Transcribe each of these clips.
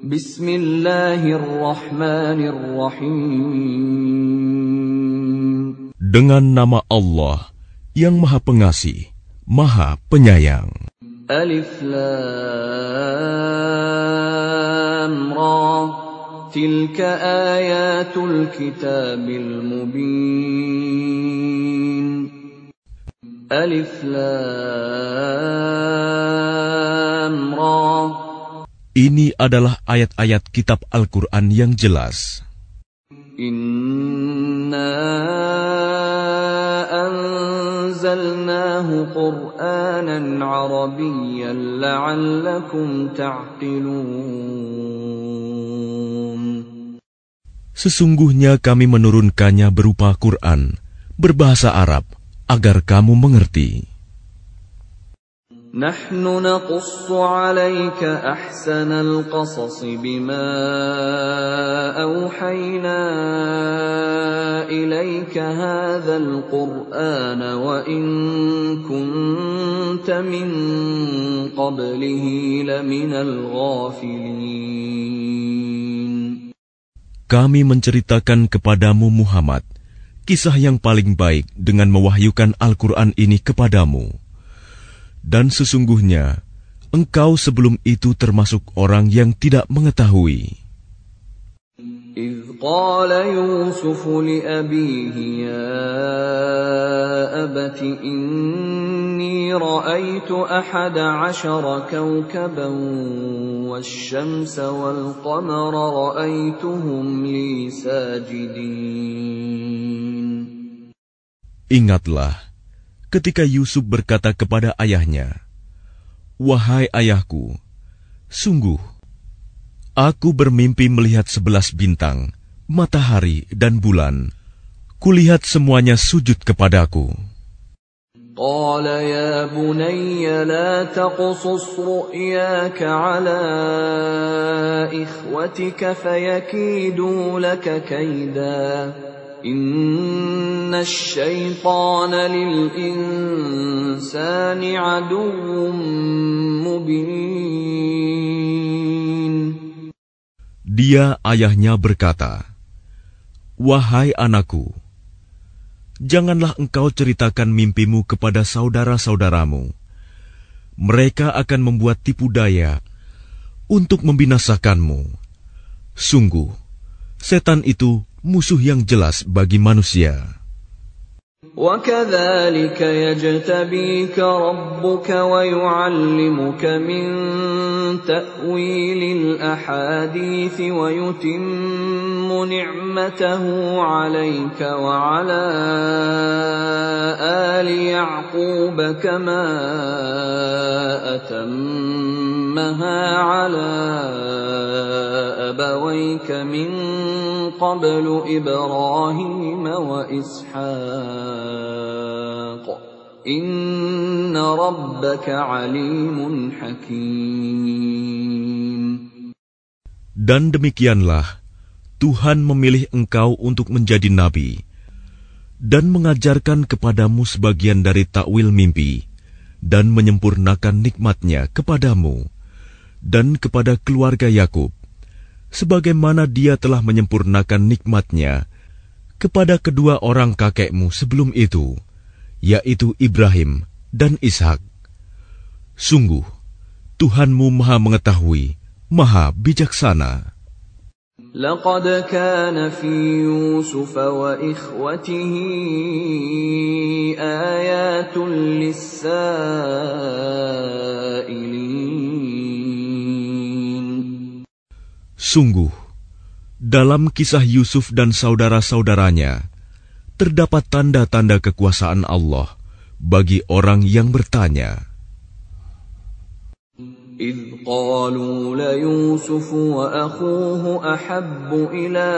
Bismillahirrahmanirrahim. Dengan nama Allah yang Maha Pengasih, Maha Penyayang. Alif Lam Ra. Tilka ayatul kitabil mubin. Alif Lam Ra. Ini adalah ayat-ayat kitab Al-Quran yang jelas. Inna anzalnahu Qur'anan Arabiyyan la'allakum ta'qilun. Sesungguhnya kami menurunkannya berupa Quran, berbahasa Arab, agar kamu mengerti. نحن نقص عليك أحسن القصص بما أوحينا إليك هذا القرآن وإن كنت من قبله لمن الغافلين Kami menceritakan kepadamu Muhammad kisah yang paling baik dengan mewahyukan Al-Quran ini kepadamu. Dan sesungguhnya, engkau sebelum itu termasuk orang yang tidak mengetahui. إذ قال يوسف لأبيه يا أبت إني رأيت أحد عشر كوكبا والشمس والقمر رأيتهم لي ساجدين Ingatlah, ketika Yusuf berkata kepada ayahnya, "Wahai ayahku, sungguh aku bermimpi melihat sebelas bintang, matahari, dan bulan. Kulihat semuanya sujud kepadaku." قال يا بني لا تقصص رؤياك على إخوتك فيكيدوا لك كيدا إن الشيطان للإنسان عدو مبين Dia ayahnya berkata, "Wahai anakku, janganlah engkau ceritakan mimpimu kepada saudara-saudaramu. Mereka akan membuat tipu daya untuk membinasakanmu. Sungguh, setan itu musuh yang jelas bagi manusia." وكذلك يجتبيك ربك ويعلمك من تأويل الأحاديث ويتم نعمته عليك وعلى آل يعقوب كما أتمها على أبويك من قبل إبراهيم وإسحاق Dan demikianlah Tuhan memilih engkau untuk menjadi nabi dan mengajarkan kepadamu sebagian dari takwil mimpi dan menyempurnakan nikmatnya kepadamu dan kepada keluarga Yakub sebagaimana dia telah menyempurnakan nikmatnya kepada kedua orang kakekmu sebelum itu yaitu Ibrahim dan Ishak sungguh Tuhanmu maha mengetahui maha bijaksana لقد كان في يوسف وإخوته آيات للسائلين Sungguh, dalam kisah Yusuf dan saudara-saudaranya, terdapat tanda-tanda kekuasaan Allah bagi orang yang bertanya. إذ قالوا ليوسف وأخوه أحب إلى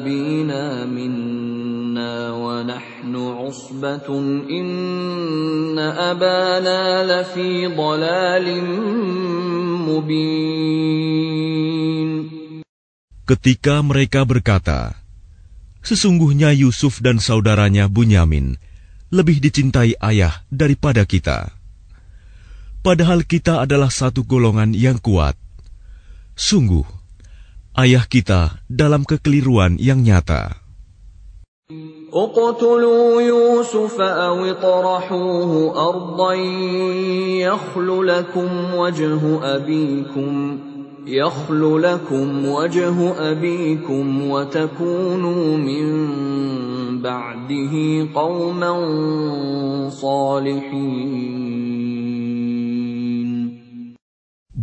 أبينا منا ونحن عصبة إن أبانا لفي ضلال مبين Ketika mereka berkata, Sesungguhnya Yusuf dan saudaranya Bunyamin lebih dicintai ayah daripada kita. Padahal kita adalah satu golongan yang kuat. Sungguh, ayah kita dalam kekeliruan yang nyata. اقتلوا يوسف أو اطرحوه أرضا يخل لكم وجه أبيكم يخل لكم وجه أبيكم وتكونوا من بعده قوما صالحين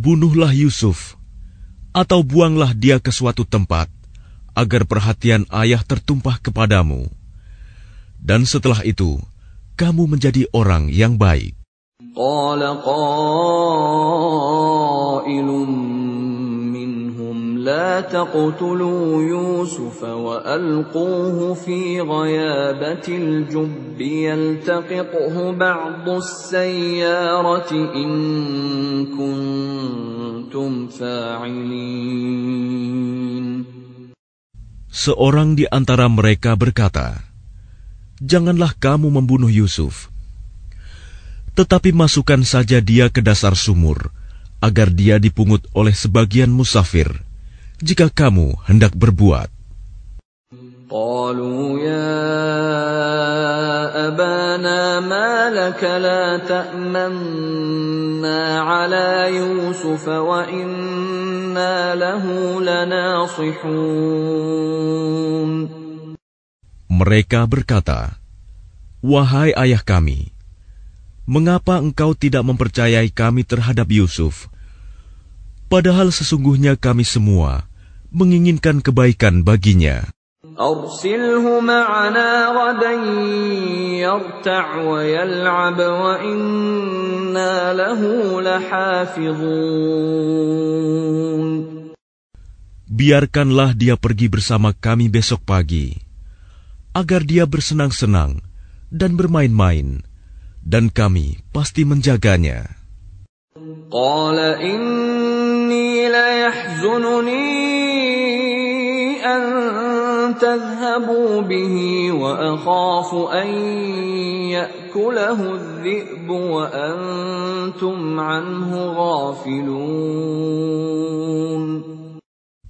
Bunuhlah Yusuf, atau buanglah dia ke suatu tempat, agar perhatian ayah tertumpah kepadamu. Dan setelah itu, kamu menjadi orang yang baik. قال قائل منهم لا تقتلوا يوسف وألقوه في غيابة الجب يلتقطه بعض السيارة إن كنتم فاعلين Seorang di antara mereka berkata, "Janganlah kamu membunuh Yusuf, tetapi masukkan saja dia ke dasar sumur, agar dia dipungut oleh sebagian musafir, jika kamu hendak berbuat." قالوا يا أبانا ما لك لا تأمنا على يوسف وإنا له لناصحون Mereka berkata, "Wahai ayah kami, mengapa engkau tidak mempercayai kami terhadap Yusuf? padahal sesungguhnya kami semua menginginkan kebaikan baginya. Biarkanlah dia pergi bersama kami besok pagi, agar dia bersenang-senang dan bermain-main, dan kami pasti menjaganya. Qala inna إني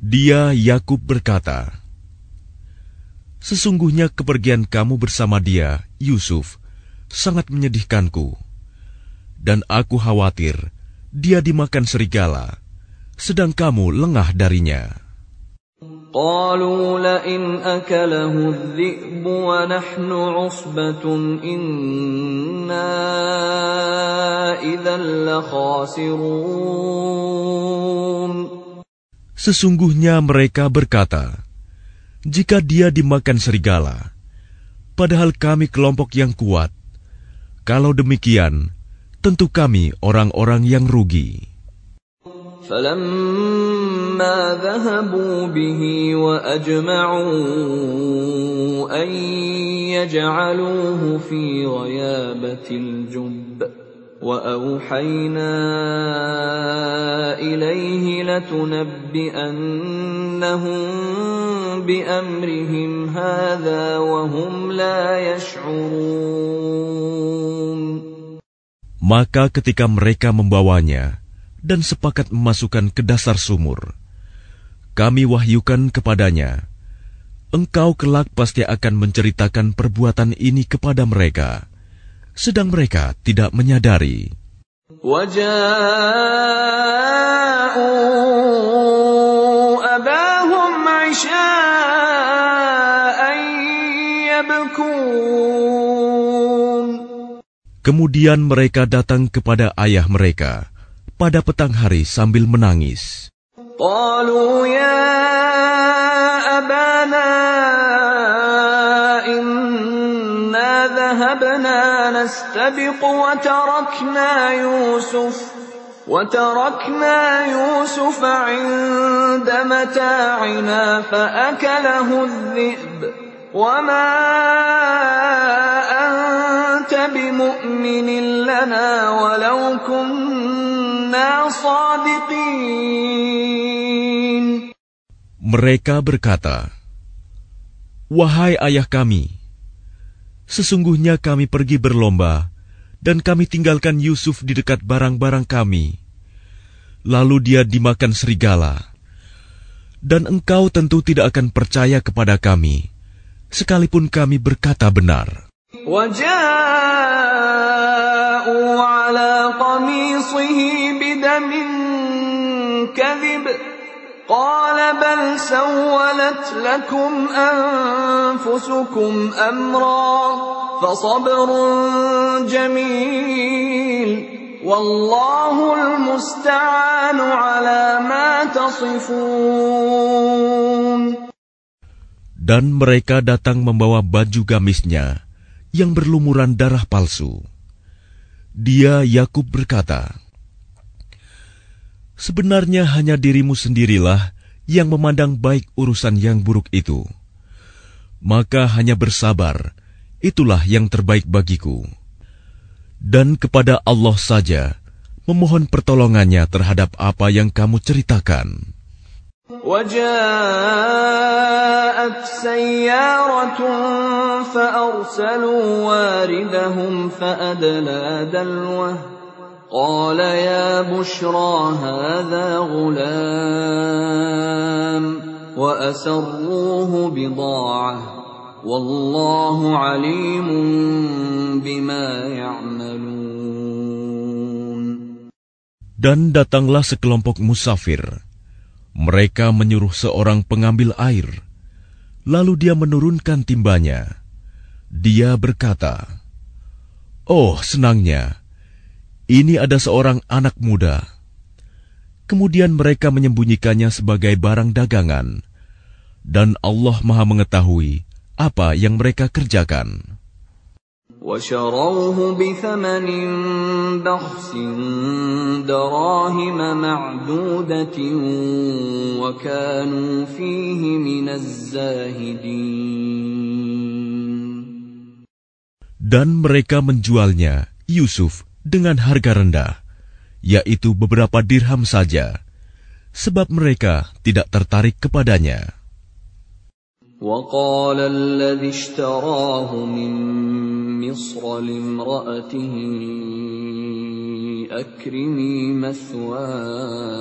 Dia Yakub berkata Sesungguhnya kepergian kamu bersama dia Yusuf sangat menyedihkanku dan aku khawatir dia dimakan serigala sedang kamu lengah darinya. قالوا لئن أكله الذئب ونحن عصبة إنا إذا لخاسرون Sesungguhnya mereka berkata, Jika dia dimakan serigala, padahal kami kelompok yang kuat, kalau demikian, tentu kami orang-orang yang rugi. فلما ذهبوا به وأجمعوا أن يجعلوه في غيابة الجب وأوحينا إليه لتنبئنهم بأمرهم هذا وهم لا يشعرون Maka ketika mereka membawanya dan sepakat memasukkan ke dasar sumur. Kami wahyukan kepadanya, engkau kelak pasti akan menceritakan perbuatan ini kepada mereka, sedang mereka tidak menyadari. Kemudian mereka datang kepada ayah mereka, pada petang hari sambil menangis. قالوا يا أبانا إنا ذهبنا نستبق وتركنا يوسف وتركنا يوسف عند متاعنا فأكله الذئب وما أنت بمؤمن لنا ولو كنا Mereka berkata, "Wahai ayah kami, sesungguhnya kami pergi berlomba dan kami tinggalkan Yusuf di dekat barang-barang kami. Lalu dia dimakan serigala. Dan engkau tentu tidak akan percaya kepada kami, sekalipun kami berkata benar. وجاءوا على قميصه بدم كذب قال بل سولت لكم أنفسكم أمرا فصبر جميل والله المستعان على ما تصفون Dan mereka datang membawa baju gamisnya yang berlumuran darah palsu. Dia Yakub berkata, Sebenarnya hanya dirimu sendirilah yang memandang baik urusan yang buruk itu. Maka hanya bersabar, itulah yang terbaik bagiku. Dan kepada Allah saja memohon pertolongannya terhadap apa yang kamu ceritakan. وجاءت سيارة فأرسلوا واردهم فأدلى دلوه قال يا بشرى هذا غلام وأسروه بضاعة والله عليم بما يعملون Dan datanglah sekelompok musafir mereka menyuruh seorang pengambil air, lalu dia menurunkan timbanya. Dia berkata, "Oh, senangnya, ini ada seorang anak muda. Kemudian mereka menyembunyikannya sebagai barang dagangan, dan Allah Maha Mengetahui apa yang mereka kerjakan. Dan mereka menjualnya, Yusuf, dengan harga rendah, yaitu beberapa dirham saja, sebab mereka tidak tertarik kepadanya. وقال الذي اشتراه من مصر لامرأته أكرمي مثواه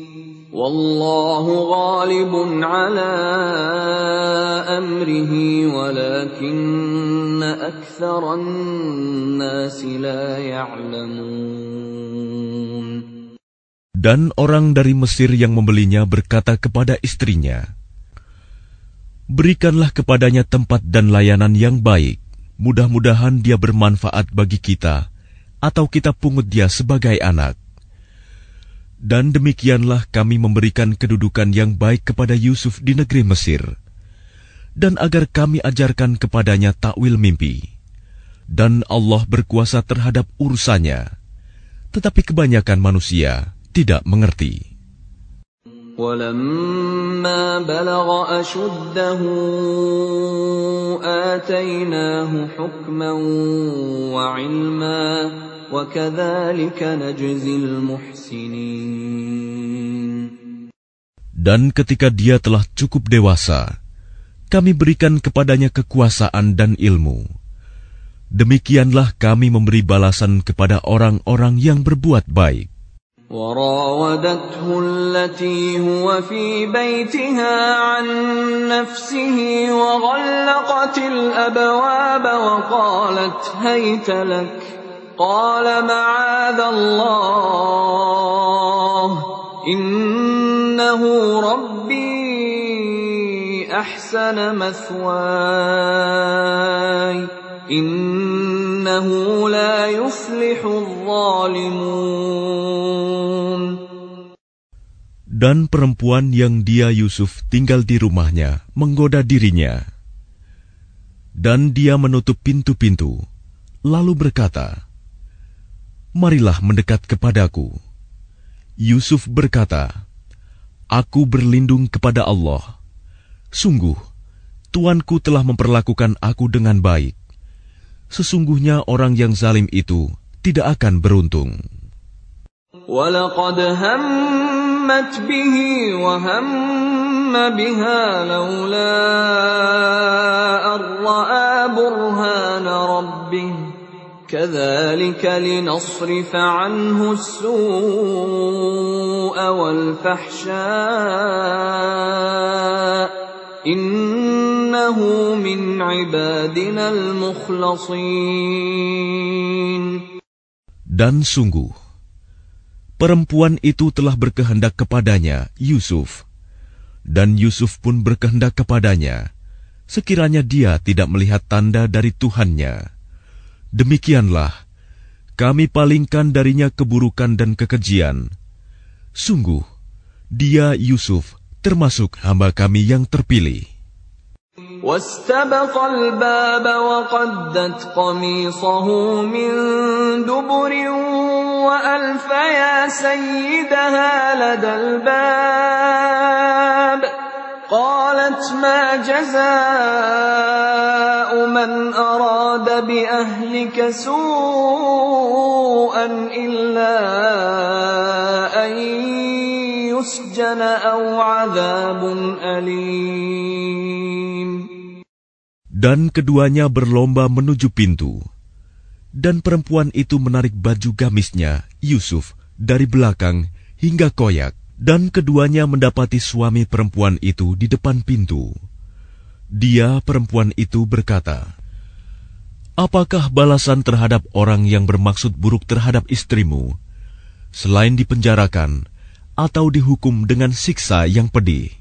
Wallahu ghalibun ala amrihi walakinna aktsaran nas la ya'lamun. Dan orang dari Mesir yang membelinya berkata kepada istrinya, Berikanlah kepadanya tempat dan layanan yang baik. Mudah-mudahan dia bermanfaat bagi kita, atau kita pungut dia sebagai anak. Dan demikianlah kami memberikan kedudukan yang baik kepada Yusuf di negeri Mesir, dan agar kami ajarkan kepadanya takwil mimpi. Dan Allah berkuasa terhadap urusannya, tetapi kebanyakan manusia tidak mengerti. ولما بلغ أشده آتيناه حكما وعلما وكذلك نجزي المحسنين Dan ketika dia telah cukup dewasa, kami berikan kepadanya kekuasaan dan ilmu. Demikianlah kami memberi balasan kepada orang-orang yang berbuat baik. وراودته التي هو في بيتها عن نفسه وغلقت الابواب وقالت هيت لك الله إنه ربي أحسن مثواي إنه لا يفلح الظالمون Dan perempuan yang dia Yusuf tinggal di rumahnya menggoda dirinya. Dan dia menutup pintu-pintu lalu berkata Marilah mendekat kepadaku. Yusuf berkata, Aku berlindung kepada Allah. Sungguh, Tuanku telah memperlakukan aku dengan baik. Sesungguhnya orang yang zalim itu tidak akan beruntung. ولقد همت به وهم بها لولا أن رأى برهان ربه كذلك لنصرف عنه السوء والفحشاء إنه من عبادنا المخلصين Dan sungguh, perempuan itu telah berkehendak kepadanya, Yusuf. Dan Yusuf pun berkehendak kepadanya, sekiranya dia tidak melihat tanda dari Tuhannya. Demikianlah, kami palingkan darinya keburukan dan kekejian. Sungguh, dia Yusuf termasuk hamba kami yang terpilih. واستبق الباب وقدت قميصه من دبر وألف يا سيدها لدى الباب قالت ما جزاء من أراد بأهلك سوءا إلا أن يسجن أو عذاب أليم Dan keduanya berlomba menuju pintu. Dan perempuan itu menarik baju gamisnya, Yusuf, dari belakang hingga koyak. Dan keduanya mendapati suami perempuan itu di depan pintu. Dia, perempuan itu, berkata, Apakah balasan terhadap orang yang bermaksud buruk terhadap istrimu, selain dipenjarakan atau dihukum dengan siksa yang pedih?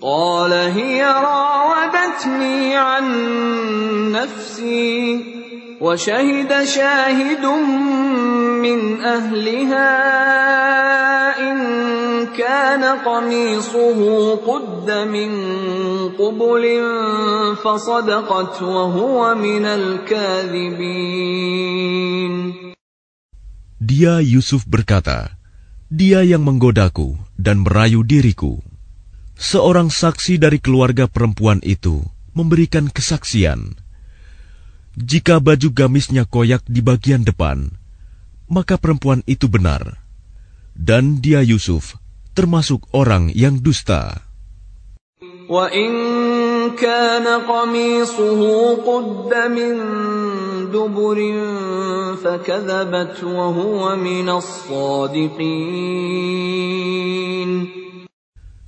قال هي راودتني عن نفسي وشهد شاهد من أهلها إن كان قميصه قد من قبل فصدقت وهو من الكاذبين Dia Yusuf berkata Dia yang menggodaku dan merayu diriku Seorang saksi dari keluarga perempuan itu memberikan kesaksian. Jika baju gamisnya koyak di bagian depan, maka perempuan itu benar. Dan dia Yusuf termasuk orang yang dusta. وإن كان قميصه قد من دبر فكذبت وهو من الصادقين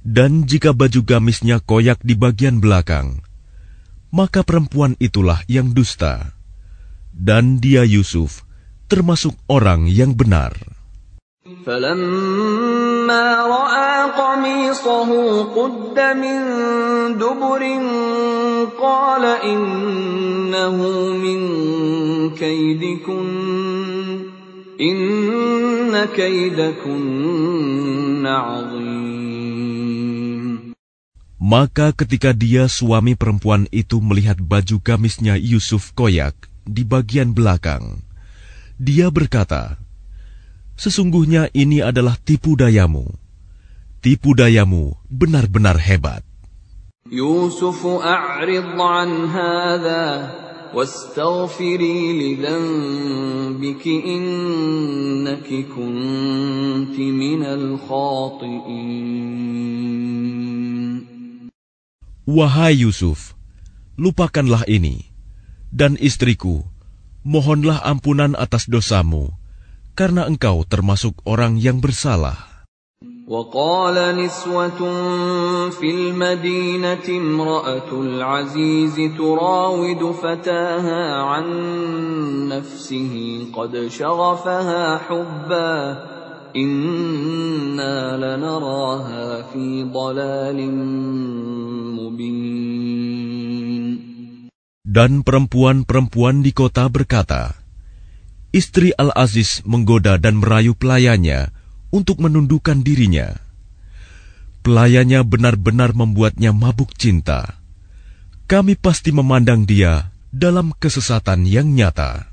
Dan jika baju gamisnya koyak di bagian belakang, maka perempuan itulah yang dusta. Dan dia Yusuf termasuk orang yang benar. فلما رأى قميصه قد من دبر قال إنه من كيدكن إن كيدكن عظيم Maka ketika dia suami perempuan itu melihat baju gamisnya Yusuf koyak di bagian belakang, dia berkata, Sesungguhnya ini adalah tipu dayamu. Tipu dayamu benar-benar hebat. يوسف أعرض عن هذا واستغفري لذنبك إنك كنت من الخاطئين Wahai Yusuf, lupakanlah ini. Dan istriku, mohonlah ampunan atas dosamu, karena engkau termasuk orang yang bersalah. وقال نسوة في المدينة امرأة العزيز تراود فتاها عن نفسه قد شغفها حبا إنا لنراها في ضلال مبين Dan perempuan-perempuan di kota berkata, Istri Al-Aziz menggoda dan merayu pelayannya untuk menundukkan dirinya. Pelayannya benar-benar membuatnya mabuk cinta. Kami pasti memandang dia dalam kesesatan yang nyata.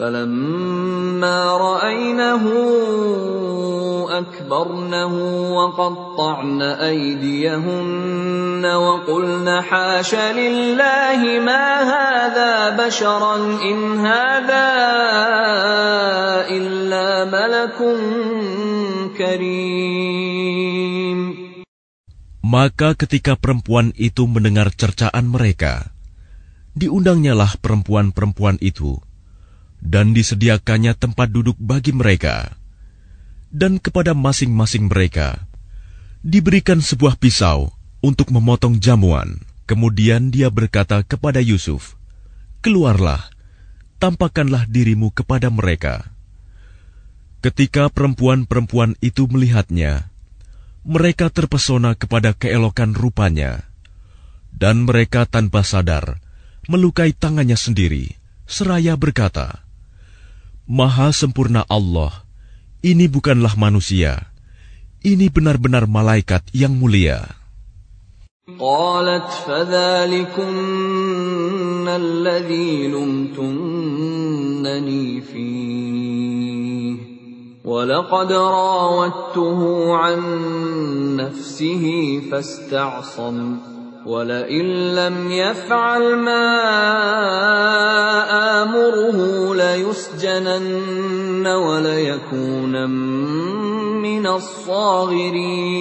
فلما رأينه أكبرنه وقطعن أيديهن وقلن حاش لله ما هذا بشرا إن هذا إلا ملك كريم Maka ketika perempuan itu mendengar cercaan mereka, diundangnyalah perempuan-perempuan itu dan disediakannya tempat duduk bagi mereka, dan kepada masing-masing mereka diberikan sebuah pisau untuk memotong jamuan. Kemudian dia berkata kepada Yusuf, "Keluarlah, tampakkanlah dirimu kepada mereka." Ketika perempuan-perempuan itu melihatnya, mereka terpesona kepada keelokan rupanya, dan mereka tanpa sadar melukai tangannya sendiri, seraya berkata, Maha sempurna Allah, ini bukanlah manusia, ini benar-benar malaikat yang mulia. قالت فذلكن الذي لمتنني فيه ولقد راودته عن نفسه فاستعصم ولئن لم يفعل ما آمره ليسجنن وليكون من الصاغرين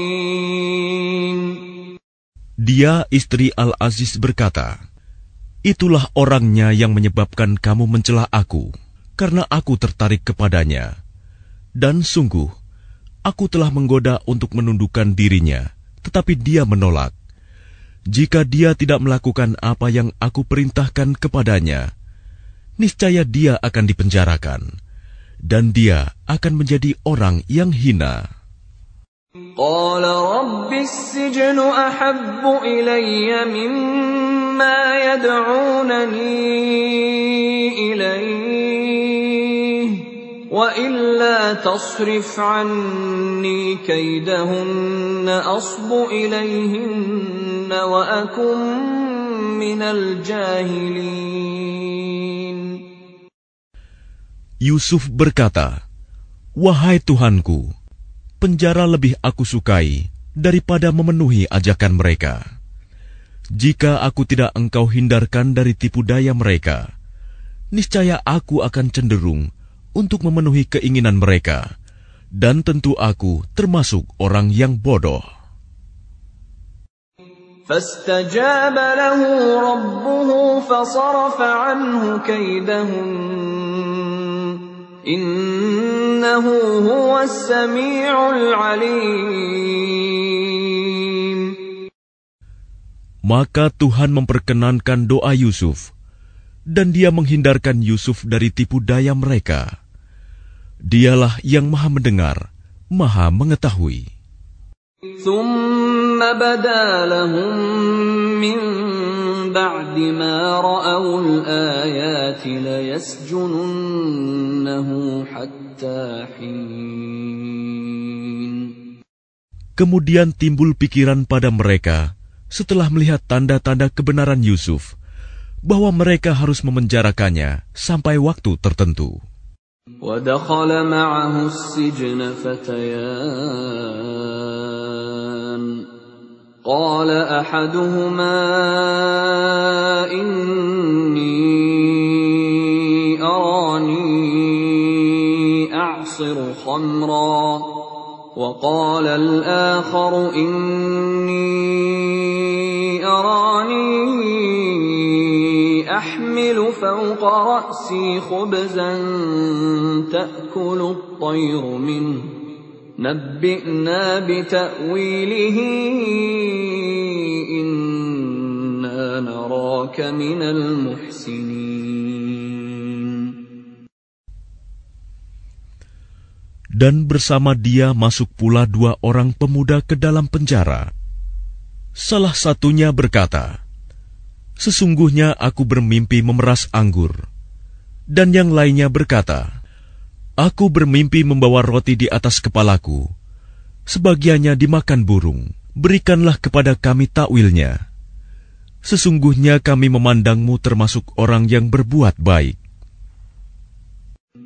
Dia istri Al-Aziz berkata, Itulah orangnya yang menyebabkan kamu mencela aku, karena aku tertarik kepadanya. Dan sungguh, aku telah menggoda untuk menundukkan dirinya, tetapi dia menolak. Jika dia tidak melakukan apa yang aku perintahkan kepadanya, niscaya dia akan dipenjarakan, dan dia akan menjadi orang yang hina. قال رب السجن أحب إلي مما يدعونني إليه وإلا تصرف عني كيدهن أصب إليهن وأكن من الجاهلين Yusuf berkata, "Wahai Tuhanku, penjara lebih aku sukai daripada memenuhi ajakan mereka. Jika aku tidak engkau hindarkan dari tipu daya mereka, niscaya aku akan cenderung untuk memenuhi keinginan mereka, dan tentu aku termasuk orang yang bodoh." فاستجاب له ربه فصرف عنه كيدهن إنه هو السميع العليم Maka Tuhan memperkenankan doa Yusuf, dan dia menghindarkan Yusuf dari tipu daya mereka. Dialah yang maha mendengar, maha mengetahui. ثم بدا لهم من بعد ما رأوا الآيات ليسجننه حتى حين Kemudian timbul pikiran pada mereka setelah melihat tanda-tanda kebenaran Yusuf bahwa mereka harus memenjarakannya sampai waktu tertentu. ودخل معه السجن فتيان قال احدهما اني اراني اعصر خمرا وقال الاخر اني احمل فوق راسي خبزا تاكل الطير منه نبئنا بتاويله انا نراك من المحسنين Dan bersama dia masuk pula dua orang pemuda ke dalam penjara. Salah satunya berkata, Sesungguhnya aku bermimpi memeras anggur. Dan yang lainnya berkata, Aku bermimpi membawa roti di atas kepalaku. Sebagiannya dimakan burung. Berikanlah kepada kami takwilnya. Sesungguhnya kami memandangmu termasuk orang yang berbuat baik.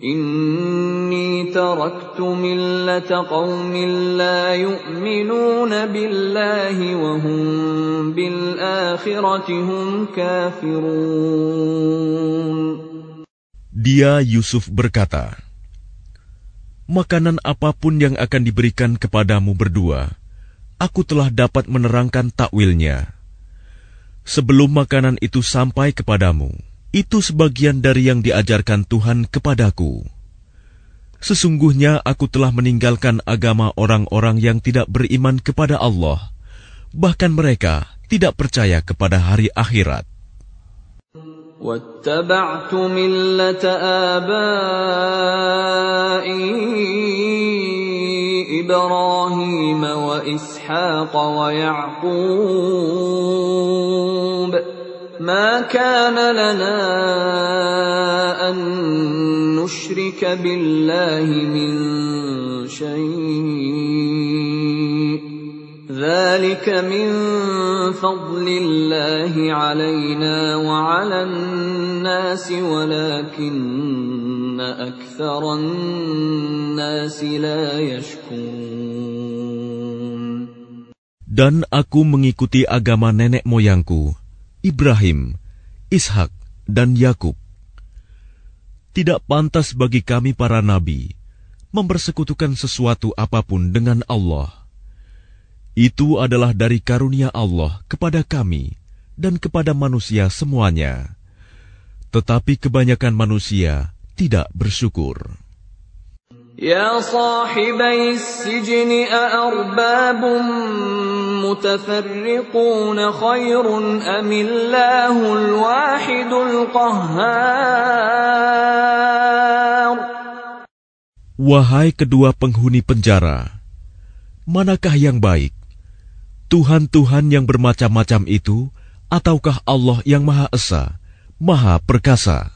Inni taraktu millata qawmin la yu'minuna billahi wa hum bil. Dia Yusuf berkata, Makanan apa pun yang akan diberikan kepadamu berdua, aku telah dapat menerangkan takwilnya. Sebelum makanan itu sampai kepadamu, itu sebagian dari yang diajarkan Tuhan kepadaku. Sesungguhnya aku telah meninggalkan agama orang-orang yang tidak beriman kepada Allah, bahkan mereka tidak percaya kepada hari akhirat. واتبعت ملة آبائي إبراهيم وإسحاق ويعقوب ما كان لنا أن نشرك بالله من شيء ذلك من فضل الله علينا وعلى الناس ولكن أكثر الناس لا يشكرون Dan aku mengikuti agama nenek moyangku, Ibrahim, Ishak, dan Yakub. Tidak pantas bagi kami para nabi mempersekutukan sesuatu apa pun dengan Allah. Itu adalah dari karunia Allah kepada kami dan kepada manusia semuanya. Tetapi kebanyakan manusia tidak bersyukur. يا صاحبي السجن أأرباب متفرقون خير أم الله الواحد القهار Wahai kedua penghuni penjara, manakah yang baik? Tuhan-Tuhan yang bermacam-macam itu, ataukah Allah yang Maha Esa, Maha Perkasa?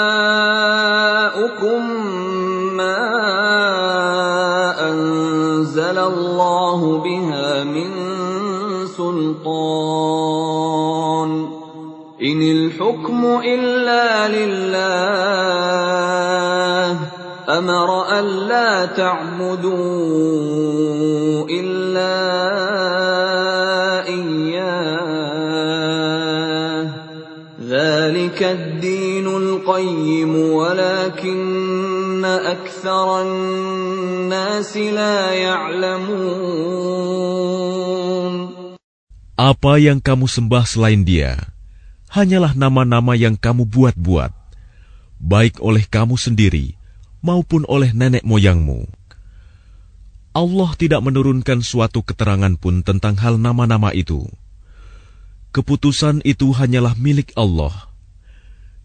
الحكم إلا لله. أمر ألا تعبدوا إلا إياه. ذلك الدين القيم ولكن أكثر الناس لا يعلمون. Apa yang kamu sembah selain Dia? Hanyalah nama-nama yang kamu buat-buat, baik oleh kamu sendiri maupun oleh nenek moyangmu. Allah tidak menurunkan suatu keterangan pun tentang hal nama-nama itu. Keputusan itu hanyalah milik Allah.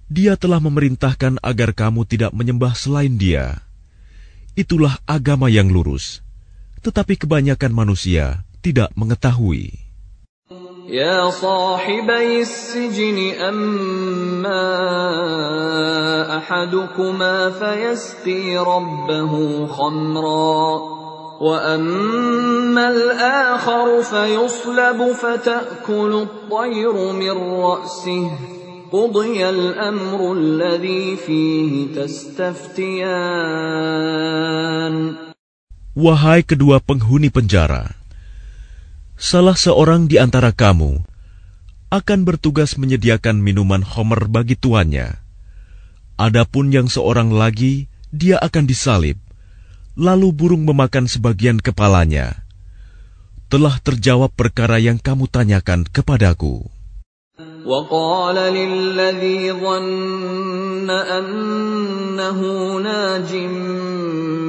Dia telah memerintahkan agar kamu tidak menyembah selain Dia. Itulah agama yang lurus, tetapi kebanyakan manusia tidak mengetahui. يا صاحبي السجن أما أحدكما فيسقي ربه خمرا وأما الآخر فيصلب فتأكل الطير من رأسه. قضي الأمر الذي فيه تستفتيان. Wahai kedua penghuni penjara, salah seorang di antara kamu akan bertugas menyediakan minuman homer bagi tuannya. Adapun yang seorang lagi, dia akan disalib, lalu burung memakan sebagian kepalanya. Telah terjawab perkara yang kamu tanyakan kepadaku. وقال للذي ظن أنه ناج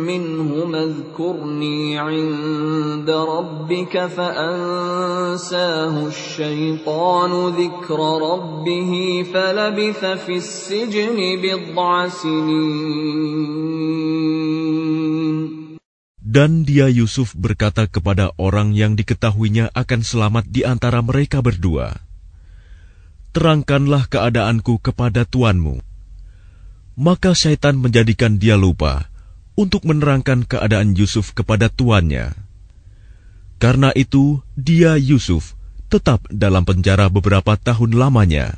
منهم اذكرني عند ربك فأنساه الشيطان ذكر ربه فلبث في السجن بضع سنين Dan dia Yusuf berkata kepada orang yang diketahuinya akan selamat di antara mereka berdua, terangkanlah keadaanku kepada tuanmu. Maka syaitan menjadikan dia lupa untuk menerangkan keadaan Yusuf kepada tuannya. Karena itu, dia Yusuf tetap dalam penjara beberapa tahun lamanya.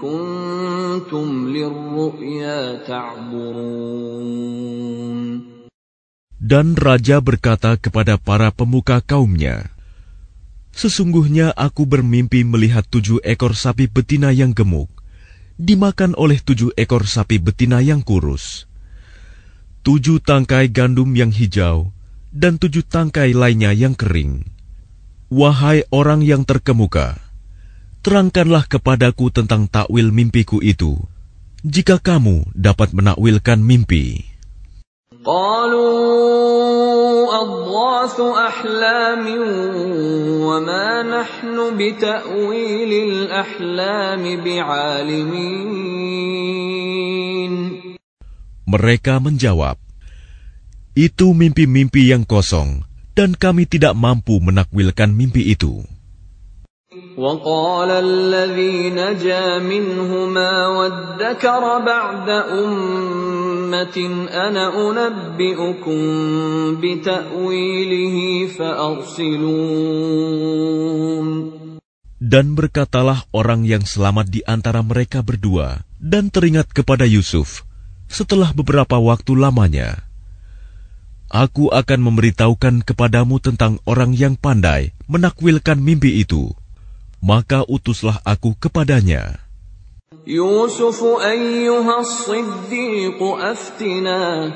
كنتم للرؤيا تعبرون Dan raja berkata kepada para pemuka kaumnya, Sesungguhnya aku bermimpi melihat tujuh ekor sapi betina yang gemuk, dimakan oleh tujuh ekor sapi betina yang kurus. Tujuh tangkai gandum yang hijau, dan tujuh tangkai lainnya yang kering. Wahai orang yang terkemuka, terangkanlah kepadaku tentang takwil mimpiku itu, jika kamu dapat menakwilkan mimpi. Mereka menjawab, itu mimpi-mimpi yang kosong, dan kami tidak mampu menakwilkan mimpi itu. وقال الذي نجا منهما وادكر بعد أمة أنا أنبئكم بتأويله فأرسلون Dan berkatalah orang yang selamat di antara mereka berdua dan teringat kepada Yusuf setelah beberapa waktu lamanya. Aku akan memberitahukan kepadamu tentang orang yang pandai menakwilkan mimpi itu. maka utuslah aku kepadanya. Yusuf ayyuhas siddiq aftina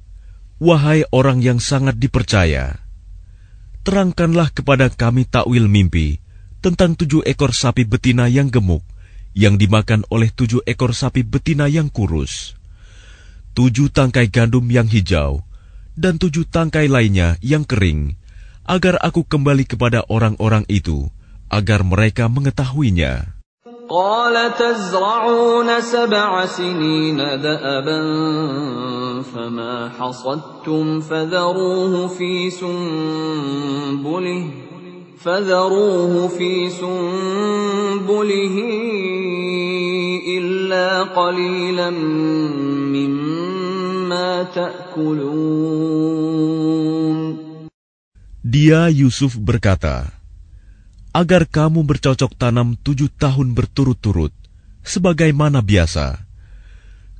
wahai orang yang sangat dipercaya, terangkanlah kepada kami takwil mimpi tentang tujuh ekor sapi betina yang gemuk yang dimakan oleh tujuh ekor sapi betina yang kurus, tujuh tangkai gandum yang hijau, dan tujuh tangkai lainnya yang kering, agar aku kembali kepada orang-orang itu, agar mereka mengetahuinya. قال تزرعون سبع سنين دأبا فما حصدتم فذروه في سنبله فذروه في سنبله إلا قليلا مما تأكلون Dia Yusuf berkata, agar kamu bercocok tanam tujuh tahun berturut-turut, sebagaimana biasa.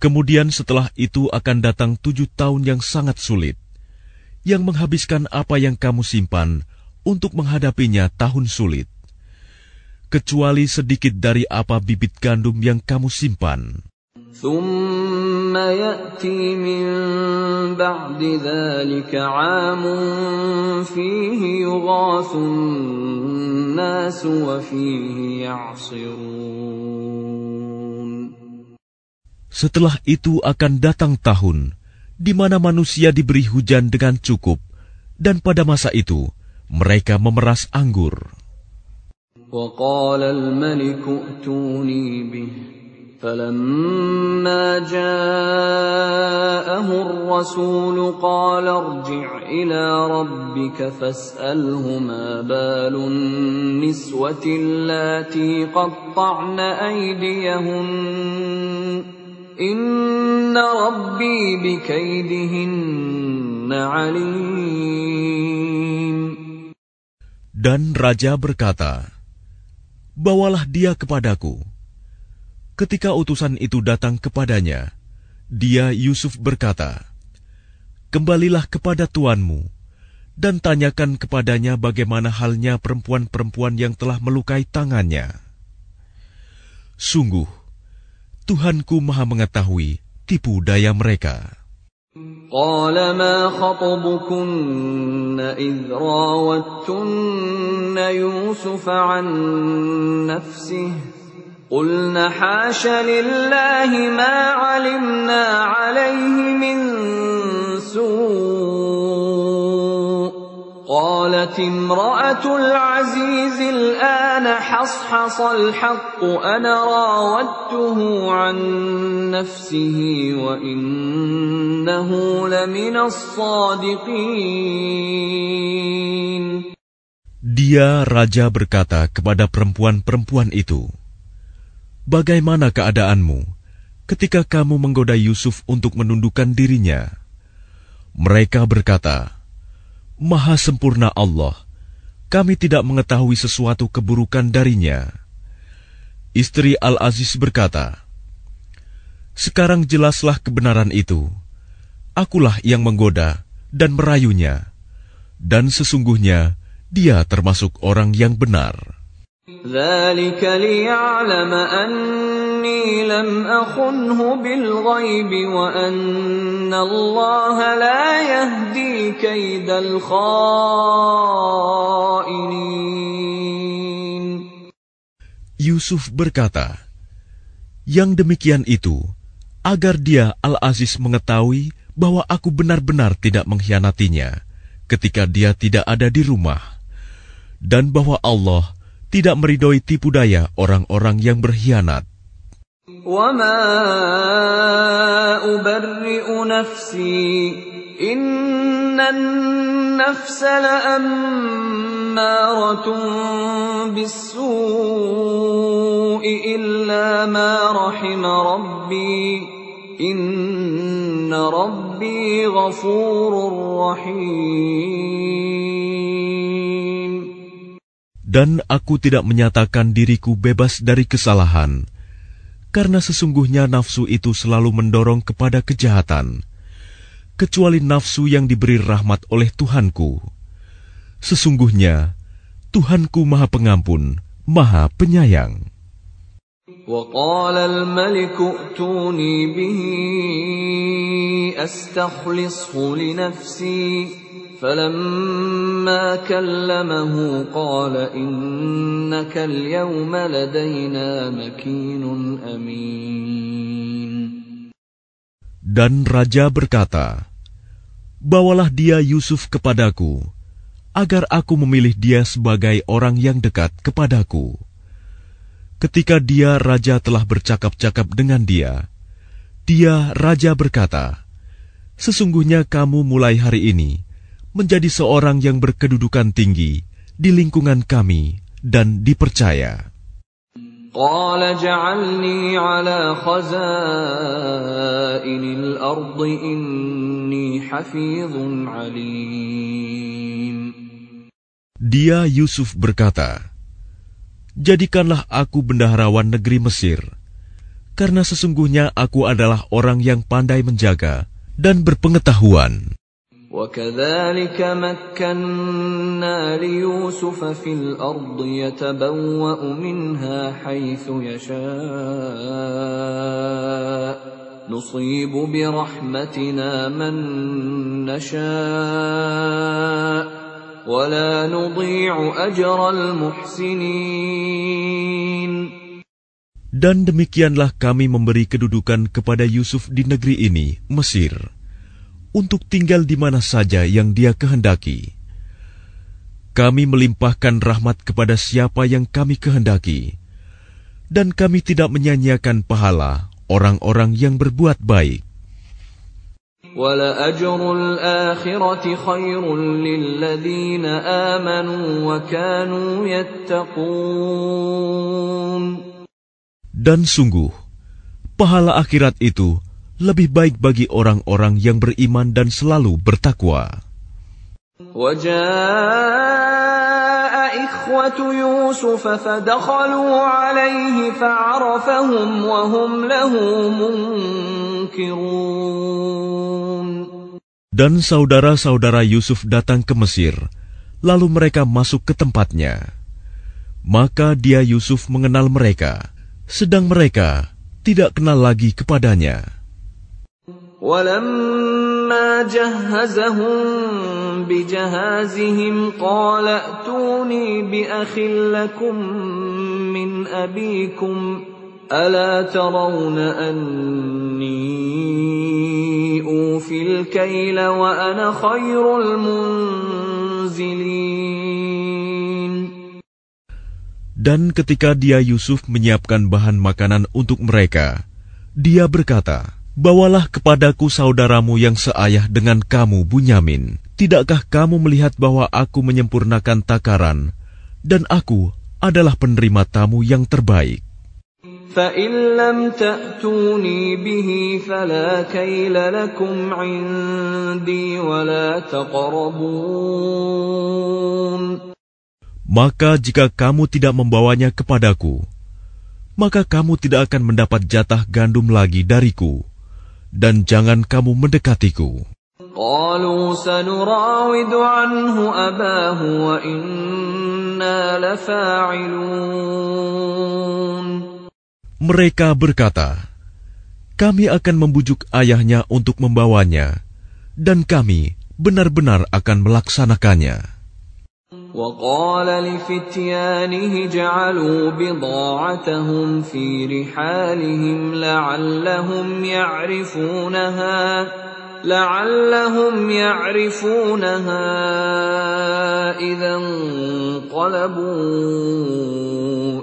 Kemudian setelah itu akan datang tujuh tahun yang sangat sulit, yang menghabiskan apa yang kamu simpan untuk menghadapinya tahun sulit, kecuali sedikit dari apa bibit gandum yang kamu simpan. ثم يأتي من بعد ذلك عام فيه يغاث الناس وفيه يعصرون Setelah itu akan datang tahun di mana manusia diberi hujan dengan cukup, dan pada masa itu mereka memeras anggur. وقال الملك ائتوني به فلما جاءه الرسول قال ارجع إلى ربك فاسأله ما بال النسوة اللاتي قطعن أيديهن Inna rabbi bikaidihinna alim. Dan Raja berkata, Bawalah dia kepadaku. Ketika utusan itu datang kepadanya, dia Yusuf berkata, Kembalilah kepada tuanmu, dan tanyakan kepadanya bagaimana halnya perempuan-perempuan yang telah melukai tangannya. Sungguh, Tuhanku maha mengetahui tipu daya mereka. قال ما خطبكن إذ راوتن يوسف عن نفسه قلن حاش لله ما علمنا عليه من سوء قالت امرأة العزيز الآن حصحص الحق أنا راودته عن نفسه وإنه لمن الصادقين Dia raja berkata kepada perempuan-perempuan itu, Bagaimana keadaanmu ketika kamu menggoda Yusuf untuk menundukkan dirinya? Mereka berkata, Maha sempurna Allah, kami tidak mengetahui sesuatu keburukan darinya. Istri Al-Aziz berkata, Sekarang jelaslah kebenaran itu. Akulah yang menggoda dan merayunya. Dan sesungguhnya dia termasuk orang yang benar. ذلك ليعلم أني لم أخنه بالغيب وأن الله لا يهدي كيد الخائنين Yusuf berkata, Yang demikian itu, agar dia Al-Aziz mengetahui bahwa aku benar-benar tidak mengkhianatinya ketika dia tidak ada di rumah, dan bahwa Allah tidak meridhoi tipu daya orang-orang yang berkhianat. وما أبرئ نفسي إن النفس لأمارة بالسوء إلا ما رحم ربي إن ربي غفور رحيم Dan aku tidak menyatakan diriku bebas dari kesalahan, karena sesungguhnya nafsu itu selalu mendorong kepada kejahatan, kecuali nafsu yang diberi rahmat oleh Tuhanku. Sesungguhnya Tuhanku Maha Pengampun, Maha Penyayang. وقال الملك ائتوني به استخلصه لنفسي فلما كلمه قال انك اليوم لدينا مكين امين Dan raja berkata, Bawalah dia Yusuf kepadaku, agar aku memilih dia sebagai orang yang dekat kepadaku. Ketika dia raja telah bercakap-cakap dengan dia, dia raja berkata, Sesungguhnya kamu mulai hari ini menjadi seorang yang berkedudukan tinggi di lingkungan kami dan dipercaya. قال اجعلني على خزائن الأرض إني حفيظ عليم Dia Yusuf berkata, Jadikanlah aku bendaharawan negeri Mesir, karena sesungguhnya aku adalah orang yang pandai menjaga dan berpengetahuan. وكذلك مكنا ليوسف في الأرض يتبوأ منها حيث يشاء. نصيب برحمتنا من نشاء. ولا نضيع أجر المحسنين. Dan demikianlah kami memberi kedudukan kepada Yusuf di negeri ini, Mesir. Untuk tinggal di mana saja yang Dia kehendaki. Kami melimpahkan rahmat kepada siapa yang kami kehendaki, dan kami tidak menyanyiakan pahala orang-orang yang berbuat baik. Dan sungguh, pahala akhirat itu lebih baik bagi orang-orang yang beriman dan selalu bertakwa. Dan saudara-saudara Yusuf datang ke Mesir, lalu mereka masuk ke tempatnya. Maka dia Yusuf mengenal mereka, sedang mereka tidak kenal lagi kepadanya. ولما جهزهم بجهازهم قال ائتوني باخ لكم من ابيكم الا ترون اني اوفي الكيل وانا خير المنزلين Dan ketika dia Yusuf menyiapkan bahan makanan untuk mereka, dia berkata, Bawalah kepadaku saudaramu yang seayah dengan kamu, Bunyamin. Tidakkah kamu melihat bahwa aku menyempurnakan takaran, dan aku adalah penerima tamu yang terbaik? Maka jika kamu tidak membawanya kepadaku, maka kamu tidak akan mendapat jatah gandum lagi dariku dan jangan kamu mendekatiku. Mereka berkata, kami akan membujuk ayahnya untuk membawanya, dan kami benar-benar akan melaksanakannya. وقال لفتيانه جعلوا بضاعتهم في رحالهم لعلهم يعرفونها لعلهم يعرفونها إذا انقلبوا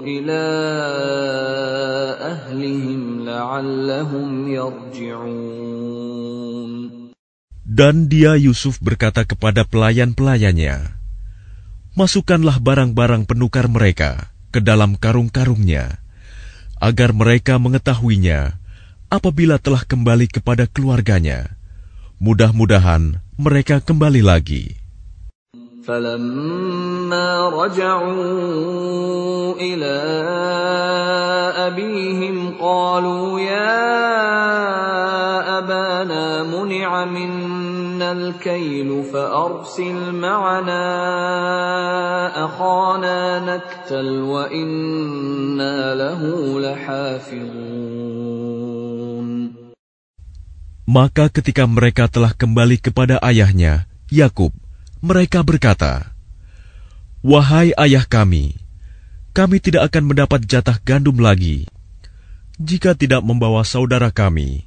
إلى أهلهم لعلهم يرجعون. Dan dia Yusuf berkata kepada pelayan-pelayannya, masukkanlah barang-barang penukar mereka ke dalam karung-karungnya, agar mereka mengetahuinya apabila telah kembali kepada keluarganya. Mudah-mudahan mereka kembali lagi. فلما رجعوا إلى أبيهم قالوا يا أبانا منع منا الكيل فأرسل معنا أخانا نكتل وإنا له لحافظون Maka ketika mereka telah kembali kepada ayahnya, Yakub, mereka berkata, "Wahai ayah kami, kami tidak akan mendapat jatah gandum lagi jika tidak membawa saudara kami.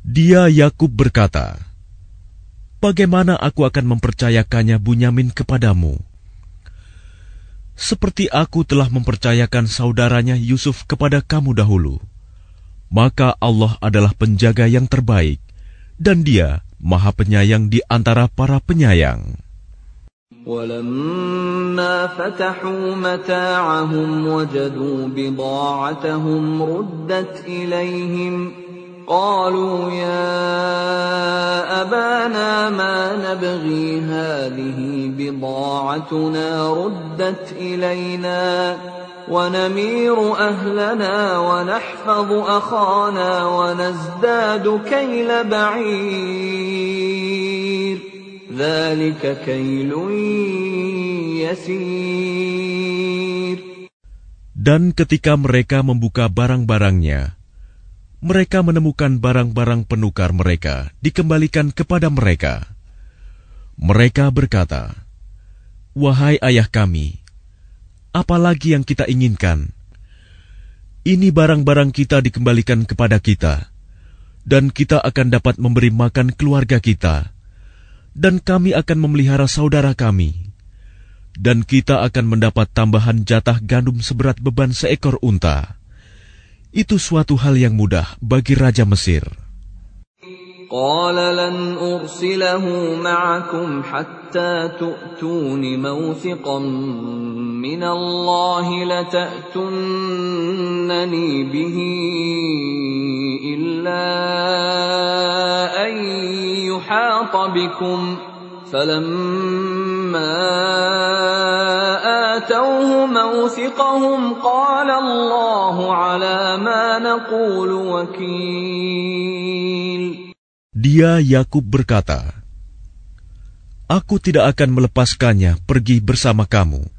Dia Yakub berkata, Bagaimana aku akan mempercayakannya Bunyamin kepadamu? Seperti aku telah mempercayakan saudaranya Yusuf kepada kamu dahulu. Maka Allah adalah penjaga yang terbaik, dan dia maha penyayang di antara para penyayang. ولما فتحوا متاعهم وجدوا بضاعتهم ردت إليهم قالوا يا أبانا ما نبغي هذه بضاعتنا ردت إلينا ونمير أهلنا ونحفظ أخانا ونزداد كيل بعير Dan ketika mereka membuka barang-barangnya, mereka menemukan barang-barang penukar mereka dikembalikan kepada mereka. Mereka berkata, "Wahai ayah kami, apalagi yang kita inginkan? Ini barang-barang kita dikembalikan kepada kita, dan kita akan dapat memberi makan keluarga kita, dan kami akan memelihara saudara kami." Dan kita akan mendapat tambahan jatah gandum seberat beban seekor unta itu suatu hal yang mudah bagi Raja Mesir. قال لن أرسله معكم حتى تؤتون موثقا من الله لتأتونني به إلا أن يحاط بكم فلما آتوه موثقهم قال الله على ما نقول وكيل Dia Yakub berkata, Aku tidak akan melepaskannya pergi bersama kamu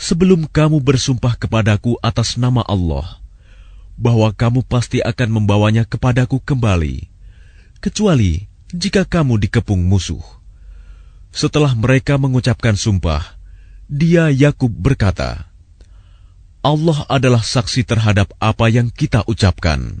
sebelum kamu bersumpah kepadaku atas nama Allah bahwa kamu pasti akan membawanya kepadaku kembali kecuali jika kamu dikepung musuh. Setelah mereka mengucapkan sumpah, dia Yakub berkata, Allah adalah saksi terhadap apa yang kita ucapkan.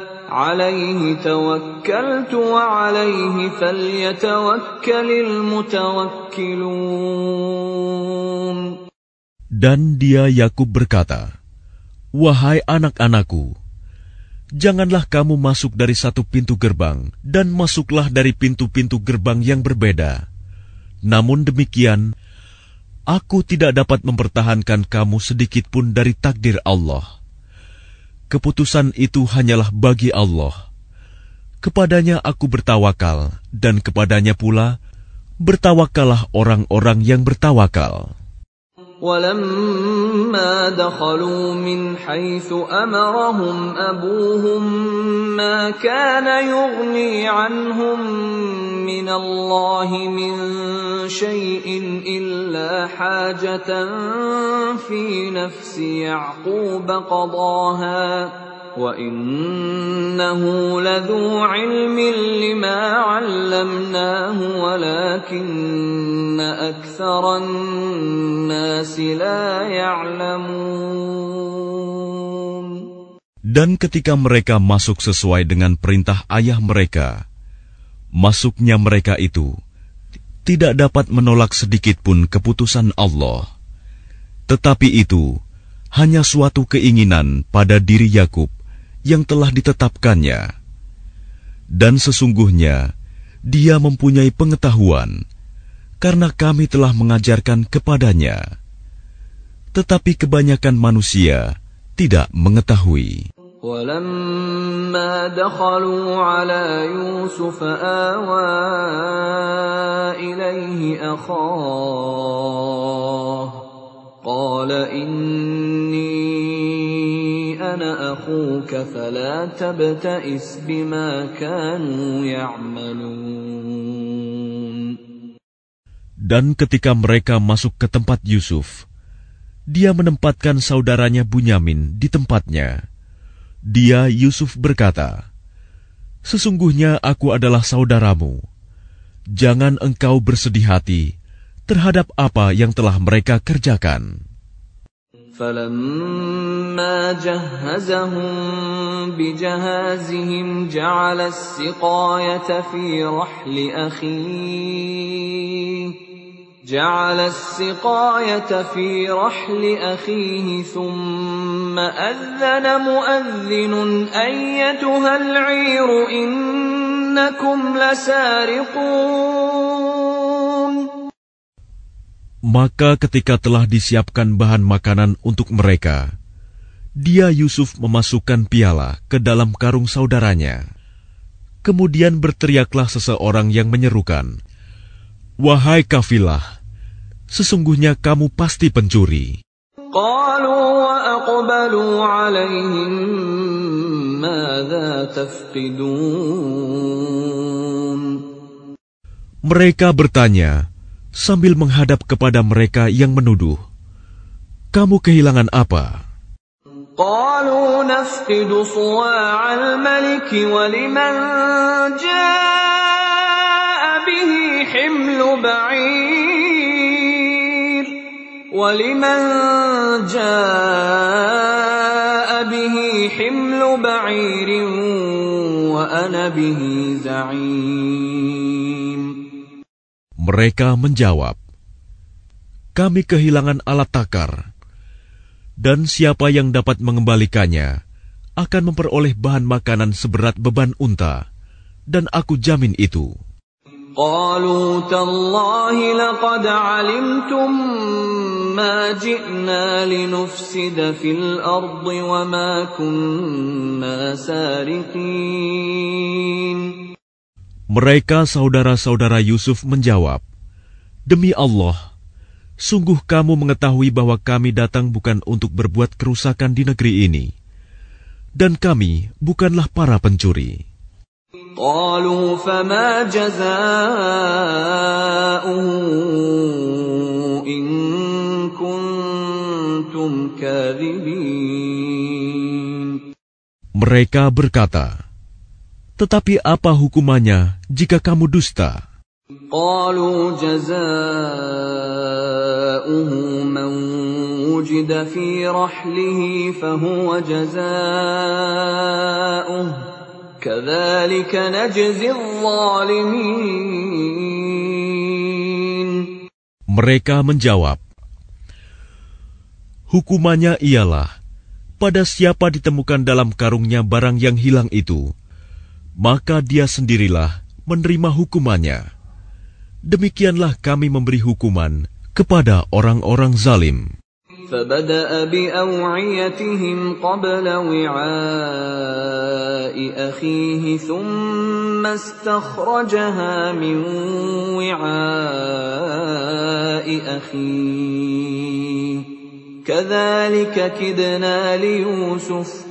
عليه توكلت وعليه فليتوكل المتوكلون Dan dia Yakub berkata, Wahai anak-anakku, janganlah kamu masuk dari satu pintu gerbang dan masuklah dari pintu-pintu gerbang yang berbeda. Namun demikian, aku tidak dapat mempertahankan kamu sedikit pun dari takdir Allah. Keputusan itu hanyalah bagi Allah. Kepadanya aku bertawakal, dan kepadanya pula bertawakallah orang-orang yang bertawakal. ولما دخلوا من حيث أمرهم أبوهم ما كان يغني عنهم من الله من شيء إلا حاجة في نفس يعقوب قضاها وإنه لذو علم لما علمناه ولكن أكثر الناس لا يعلمون Dan ketika mereka masuk sesuai dengan perintah ayah mereka, masuknya mereka itu tidak dapat menolak sedikit pun keputusan Allah. Tetapi itu hanya suatu keinginan pada diri Yakub yang telah ditetapkannya. Dan sesungguhnya dia mempunyai pengetahuan karena kami telah mengajarkan kepadanya. Tetapi kebanyakan manusia tidak mengetahui. ولما دخلوا على يوسف آوى إليه أخاه قال إني أنا أخوك فلا تبتئس بما كانوا يعملون Dan ketika mereka masuk ke tempat Yusuf, dia menempatkan saudaranya Bunyamin di tempatnya. Dia Yusuf berkata, Sesungguhnya aku adalah saudaramu. Jangan engkau bersedih hati terhadap apa yang telah mereka kerjakan. فلما جهزهم بجهازهم جعل السقاية في رحل أخيه جعل السقاية في رحل أخيه ثم أذن مؤذن أيتها العير إنكم لسارقون Maka ketika telah disiapkan bahan makanan untuk mereka, dia Yusuf memasukkan piala ke dalam karung saudaranya. Kemudian berteriaklah seseorang yang menyerukan, Wahai kafilah, sesungguhnya kamu pasti pencuri. Mereka bertanya sambil menghadap kepada mereka yang menuduh, "Kamu kehilangan apa?" ولمن جاء به حمل بعير وأنا به زعيم Mereka menjawab, Kami kehilangan alat takar, dan siapa yang dapat mengembalikannya akan memperoleh bahan makanan seberat beban unta, dan aku jamin itu. قالوا تالله لقد علمتم ما جئنا لنفسد في الأرض وما كنا سارقين Mereka saudara-saudara Yusuf menjawab, Demi Allah, sungguh kamu mengetahui bahwa kami datang bukan untuk berbuat kerusakan di negeri ini, dan kami bukanlah para pencuri. قالوا فما جزاؤه إن كنتم كاذبين Mereka berkata, Tetapi apa hukumannya jika kamu dusta? قالوا جزاؤه من وجد في رحله فهو جزاؤه كذلك نجزي الظالمين mereka menjawab, Hukumannya ialah, pada siapa ditemukan dalam karungnya barang yang hilang itu, maka dia sendirilah menerima hukumannya. Demikianlah kami memberi hukuman kepada orang-orang zalim. فبدأ بأوعيتهم قبل وعاء أخيه ثم استخرجها من وعاء أخيه. كذلك كدنا ليوسف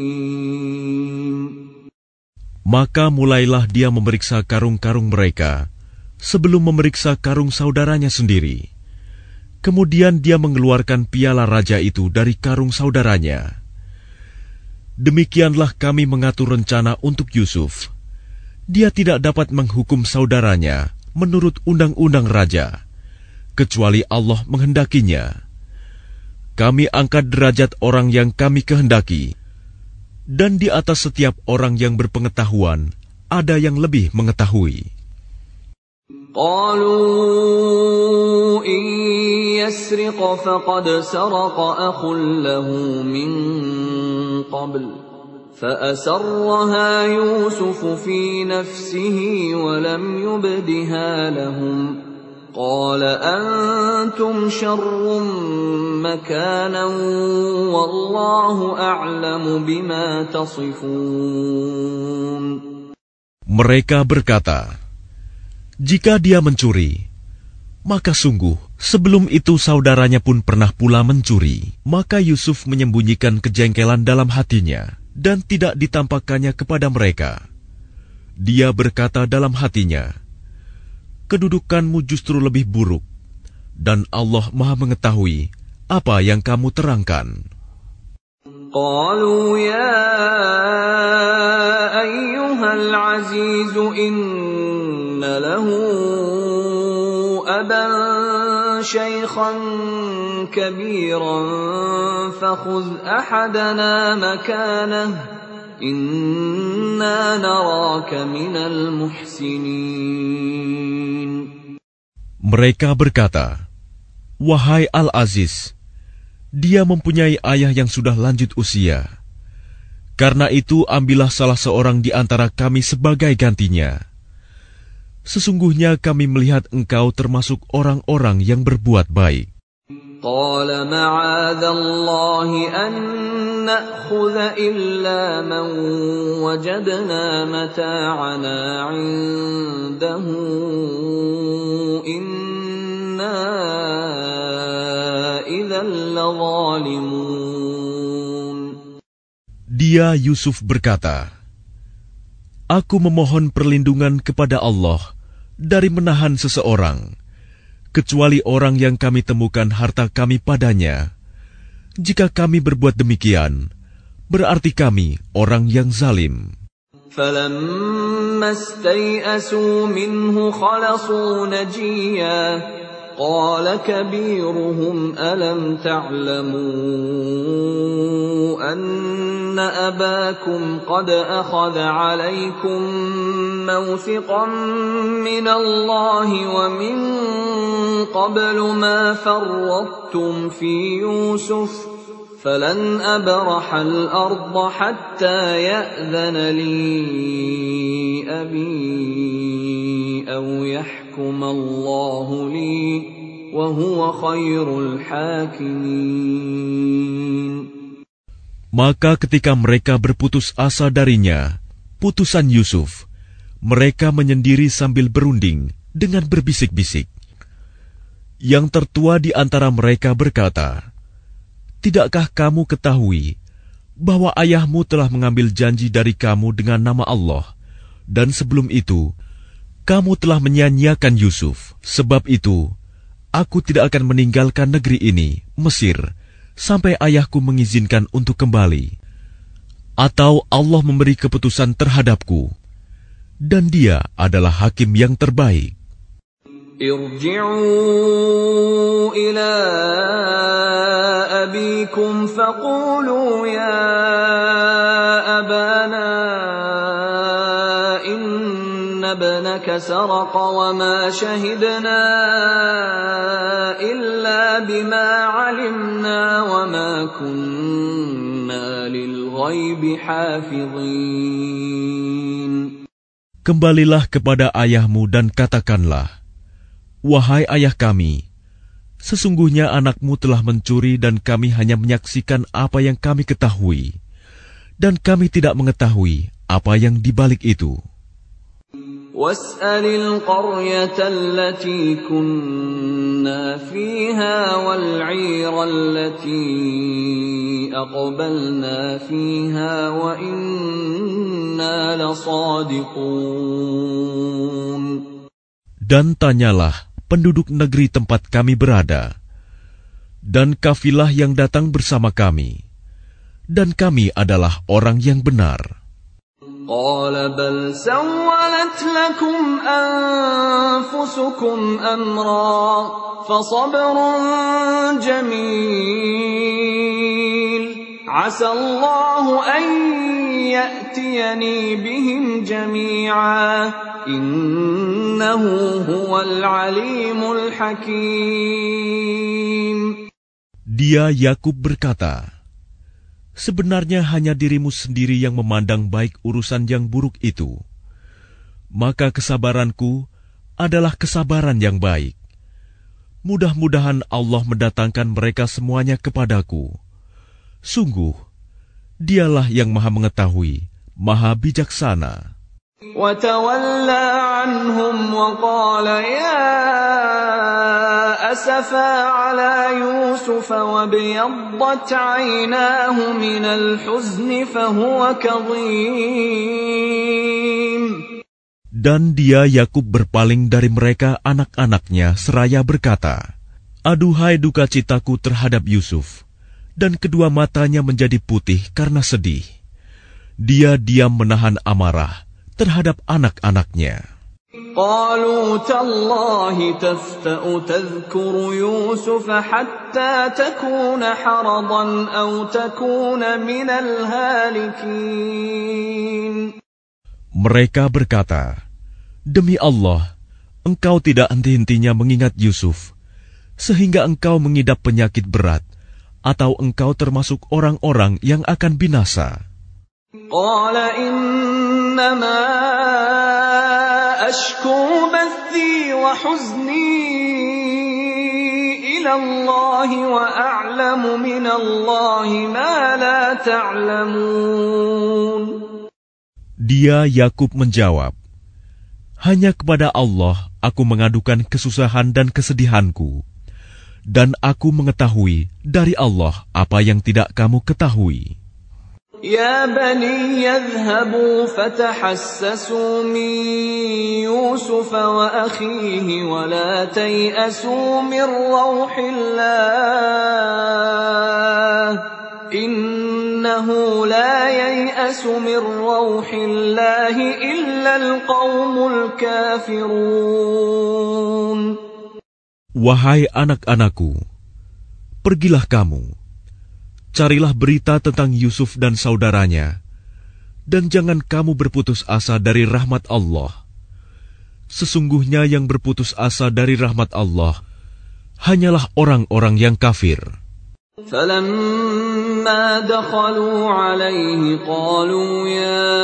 Maka mulailah dia memeriksa karung-karung mereka sebelum memeriksa karung saudaranya sendiri. Kemudian dia mengeluarkan piala raja itu dari karung saudaranya. Demikianlah kami mengatur rencana untuk Yusuf. Dia tidak dapat menghukum saudaranya menurut undang-undang raja, kecuali Allah menghendakinya. Kami angkat derajat orang yang kami kehendaki, dan di atas setiap orang yang berpengetahuan ada yang lebih mengetahui. قالوا إن يسرق فقد سرق أخ له من قبل فأسرها يوسف في نفسه ولم يبدها لهم قال أنتم شر مكانا والله أعلم بما تصفون Mereka berkata, Jika dia mencuri, maka sungguh sebelum itu saudaranya pun pernah pula mencuri. Maka Yusuf menyembunyikan kejengkelan dalam hatinya dan tidak ditampakkannya kepada mereka. Dia berkata dalam hatinya, Kedudukanmu justru lebih buruk, dan Allah Maha Mengetahui apa yang kamu terangkan. قالوا يا أيها العزيز إن له أبا شيخا كبيرا فخذ أحدنا مكانه mereka berkata, Wahai Al-Aziz, dia mempunyai ayah yang sudah lanjut usia. Karena itu ambillah salah seorang di antara kami sebagai gantinya. Sesungguhnya kami melihat engkau termasuk orang-orang yang berbuat baik. قال معاذ الله أن نأخذ إلا من وجدنا متاعنا عنده إنا إذا لظالمون Dia Yusuf berkata, Aku memohon perlindungan kepada Allah dari menahan seseorang, kecuali orang yang kami temukan harta kami padanya. Jika kami berbuat demikian, berarti kami orang yang zalim. فلما استيئسوا منه خلصوا نجيا قال كبيرهم ألم تعلموا أن أباكم قد أخذ عليكم موثقا من الله ومن قبل ما فرطتم في يوسف فلن أبرح الأرض حتى يأذن لي أبي أو يحكم الله لي وهو خير الحاكمين Maka ketika mereka berputus asa darinya, putusan Yusuf, mereka menyendiri sambil berunding dengan berbisik-bisik. Yang tertua di antara mereka berkata, Tidakkah kamu ketahui bahwa ayahmu telah mengambil janji dari kamu dengan nama Allah, dan sebelum itu kamu telah menyanyiakan Yusuf? Sebab itu, aku tidak akan meninggalkan negeri ini, Mesir, sampai ayahku mengizinkan untuk kembali, atau Allah memberi keputusan terhadapku, dan Dia adalah hakim yang terbaik. Irji'u ila أبيكم فقولوا يا أبانا إن ابنك سرق وما شهدنا إلا بما علمنا وما كنا للغيب حافظين. Kembalilah kepada ayahmu dan katakanlah, Wahai ayah kami, sesungguhnya anakmu telah mencuri dan kami hanya menyaksikan apa yang kami ketahui, dan kami tidak mengetahui apa yang dibalik itu. واسأل القرية التي كنا فيها والعير التي أقبلنا فيها وإنا لصادقون Dan tanyalah penduduk negeri tempat kami berada, dan kafilah yang datang bersama kami, dan kami adalah orang yang benar. قال بل سولت لكم أنفسكم أمرا فصبر جميل عسى الله أن يأتيني بهم جميعا إنه هو العليم الحكيم Dia Yakub berkata, Sebenarnya hanya dirimu sendiri yang memandang baik urusan yang buruk itu. Maka kesabaranku adalah kesabaran yang baik. Mudah-mudahan Allah mendatangkan mereka semuanya kepadaku. Sungguh, dialah yang maha mengetahui, maha bijaksana. وتولى عنهم وقال يا أسفا على يوسف وابيضت عيناه من الحزن فهو كظيم Dan dia Yakub berpaling dari mereka anak-anaknya seraya berkata, Aduhai duka citaku terhadap Yusuf, dan kedua matanya menjadi putih karena sedih. Dia diam menahan amarah terhadap anak-anaknya. قالوا تالله تفتأ تذكر يوسف حتى تكون حرضا أو تكون من الهالكين Mereka berkata, Demi Allah, engkau tidak henti-hentinya mengingat Yusuf, sehingga engkau mengidap penyakit berat, atau engkau termasuk orang-orang yang akan binasa? Dia Yakub menjawab, Hanya kepada Allah aku mengadukan kesusahan dan kesedihanku dan aku mengetahui dari Allah apa yang tidak kamu ketahui. Ya bani yadhhabu fatahassasu min Yusuf wa akhihi wa la tay'asu min rawhillah. Innahu la yay'asu min rawhillah illa al-qaumul kafirun. Wahai anak-anakku, pergilah kamu, carilah berita tentang Yusuf dan saudaranya, dan jangan kamu berputus asa dari rahmat Allah. Sesungguhnya yang berputus asa dari rahmat Allah hanyalah orang-orang yang kafir. فلما دخلوا عليه قالوا يا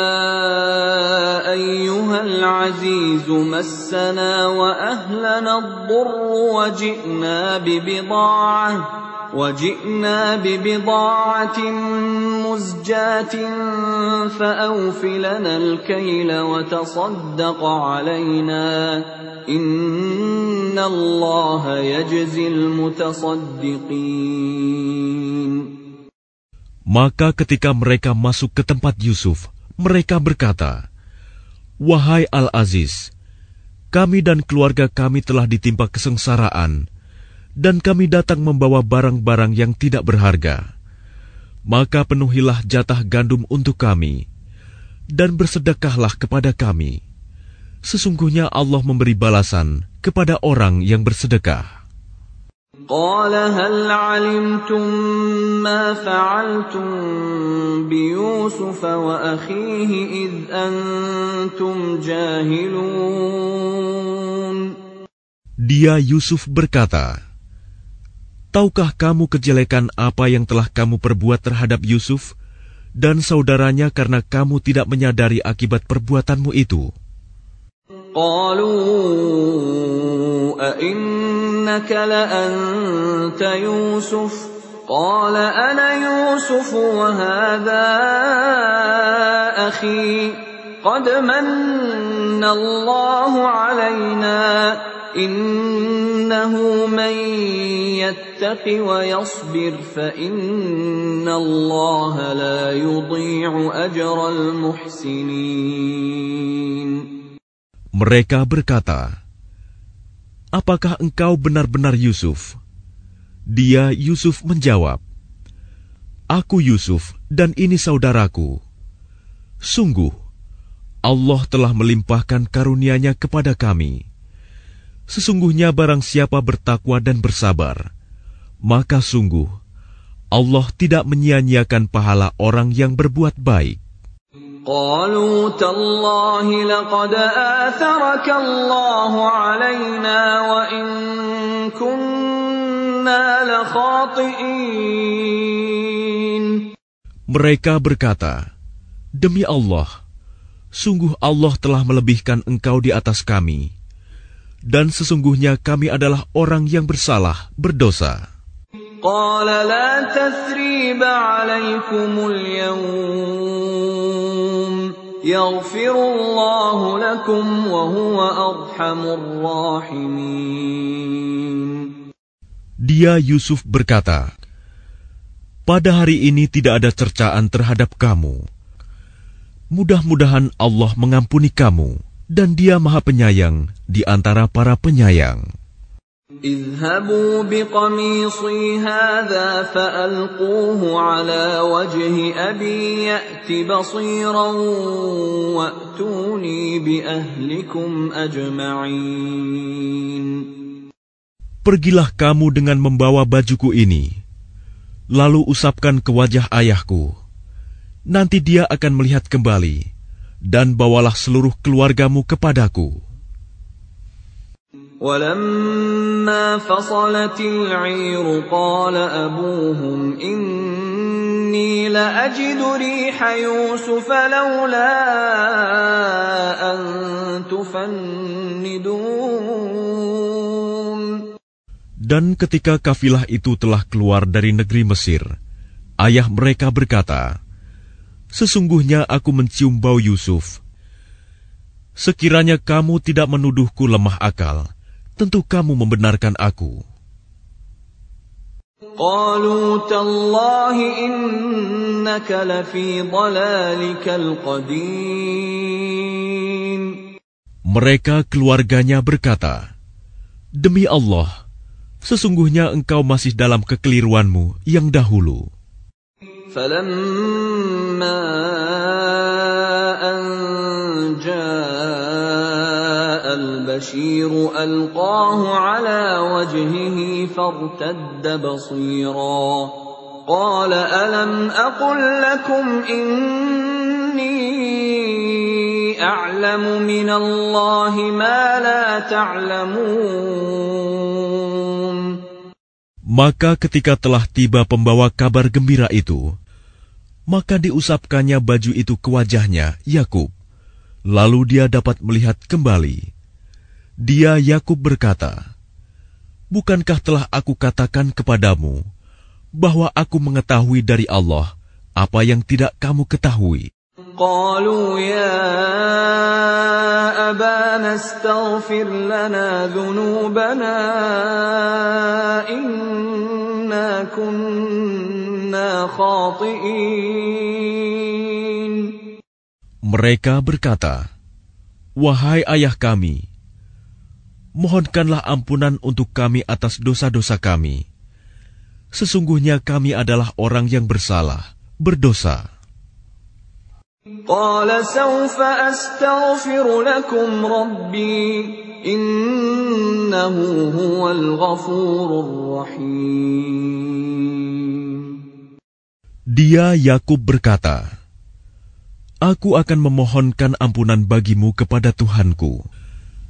أيها العزيز مسنا وأهلنا الضر وجئنا ببضاعة وجئنا ببضاعة مزجاة فأوف لنا الكيل وتصدق علينا إن الله يجزي المتصدقين Maka ketika mereka masuk ke tempat Yusuf, mereka berkata, Wahai Al-Aziz, kami dan keluarga kami telah ditimpa kesengsaraan, dan kami datang membawa barang-barang yang tidak berharga. Maka penuhilah jatah gandum untuk kami, dan bersedekahlah kepada kami. Sesungguhnya Allah memberi balasan kepada orang yang bersedekah. قال هل علمتم ما فعلتم بيوسف وأخيه إذ أنتم جاهلون Dia Yusuf berkata, Tahukah kamu kejelekan apa yang telah kamu perbuat terhadap Yusuf dan saudaranya karena kamu tidak menyadari akibat perbuatanmu itu? قالوا أئنك لأنت يوسف قال أنا يوسف وهذا أخي قد من الله علينا إنه من mereka berkata, Apakah engkau benar-benar Yusuf? Dia Yusuf menjawab, Aku Yusuf dan ini saudaraku. Sungguh, Allah telah melimpahkan karunia-Nya kepada kami. Sesungguhnya barang siapa bertakwa dan bersabar, maka sungguh Allah tidak menyia-nyiakan pahala orang yang berbuat baik. قالوا تالله لقد آثرك الله علينا وإن كنا لخاطئين Mereka berkata, Demi Allah, sungguh Allah telah melebihkan engkau di atas kami, dan sesungguhnya kami adalah orang yang bersalah, berdosa. قال لا تثريب عليكم اليوم يغفر الله لكم وهو أرحم الراحمين Dia Yusuf berkata, Pada hari ini tidak ada cercaan terhadap kamu. Mudah-mudahan Allah mengampuni kamu, dan dia maha penyayang di antara para penyayang. اذهبوا بقميصي هذا فألقوه على وجه أبي يأت بصيرا وأتوني بأهلكم أجمعين Pergilah kamu dengan membawa bajuku ini, lalu usapkan ke wajah ayahku. Nanti dia akan melihat kembali, dan bawalah seluruh keluargamu kepadaku. ولما فصلت العير قال أبوهم إني لأجد ريح يوسف لولا أن تفندون Dan ketika kafilah itu telah keluar dari negeri Mesir, ayah mereka berkata, Sesungguhnya aku mencium bau Yusuf. Sekiranya kamu tidak menuduhku lemah akal, tentu kamu membenarkan aku. قالوا تالله إنك لفي ضلالك القديم Mereka keluarganya berkata, Demi Allah, sesungguhnya engkau masih dalam kekeliruanmu yang dahulu. فلما أن البشير ألقاه على وجهه فارتد بصيرا قال ألم أقل لكم إني أعلم من الله ما لا تعلمون Maka ketika telah tiba pembawa kabar gembira itu, maka diusapkannya baju itu ke wajahnya, Yakub. Lalu dia dapat melihat kembali. Dia Yakub berkata, Bukankah telah aku katakan kepadamu bahwa aku mengetahui dari Allah apa yang tidak kamu ketahui? قالوا يا أبانا استغفر لنا ذنوبنا إنا كنا خاطئين Mereka berkata, Wahai ayah kami, mohonkanlah ampunan untuk kami atas dosa-dosa kami. Sesungguhnya kami adalah orang yang bersalah, berdosa. قال سوف أستغفر لكم ربي إنه هو الغفور الرحيم Dia Yakub berkata, Aku akan memohonkan ampunan bagimu kepada Tuhanku.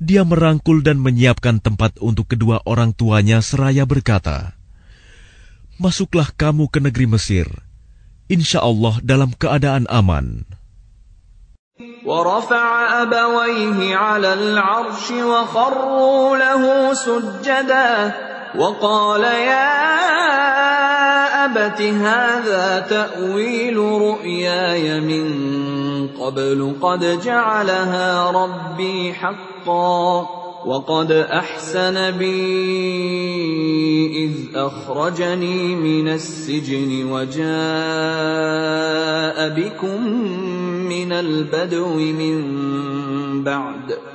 dia merangkul dan menyiapkan tempat untuk kedua orang tuanya seraya berkata, Masuklah kamu ke negeri Mesir, insya Allah dalam keadaan aman. ورفع أبويه على العرش وخروا له سجدا وقال يا أبت هذا تأويل رؤياي من قبل قد جعلها ربي حقا وقد أحسن بي إذ أخرجني من السجن وجاء بكم من البدو من بعد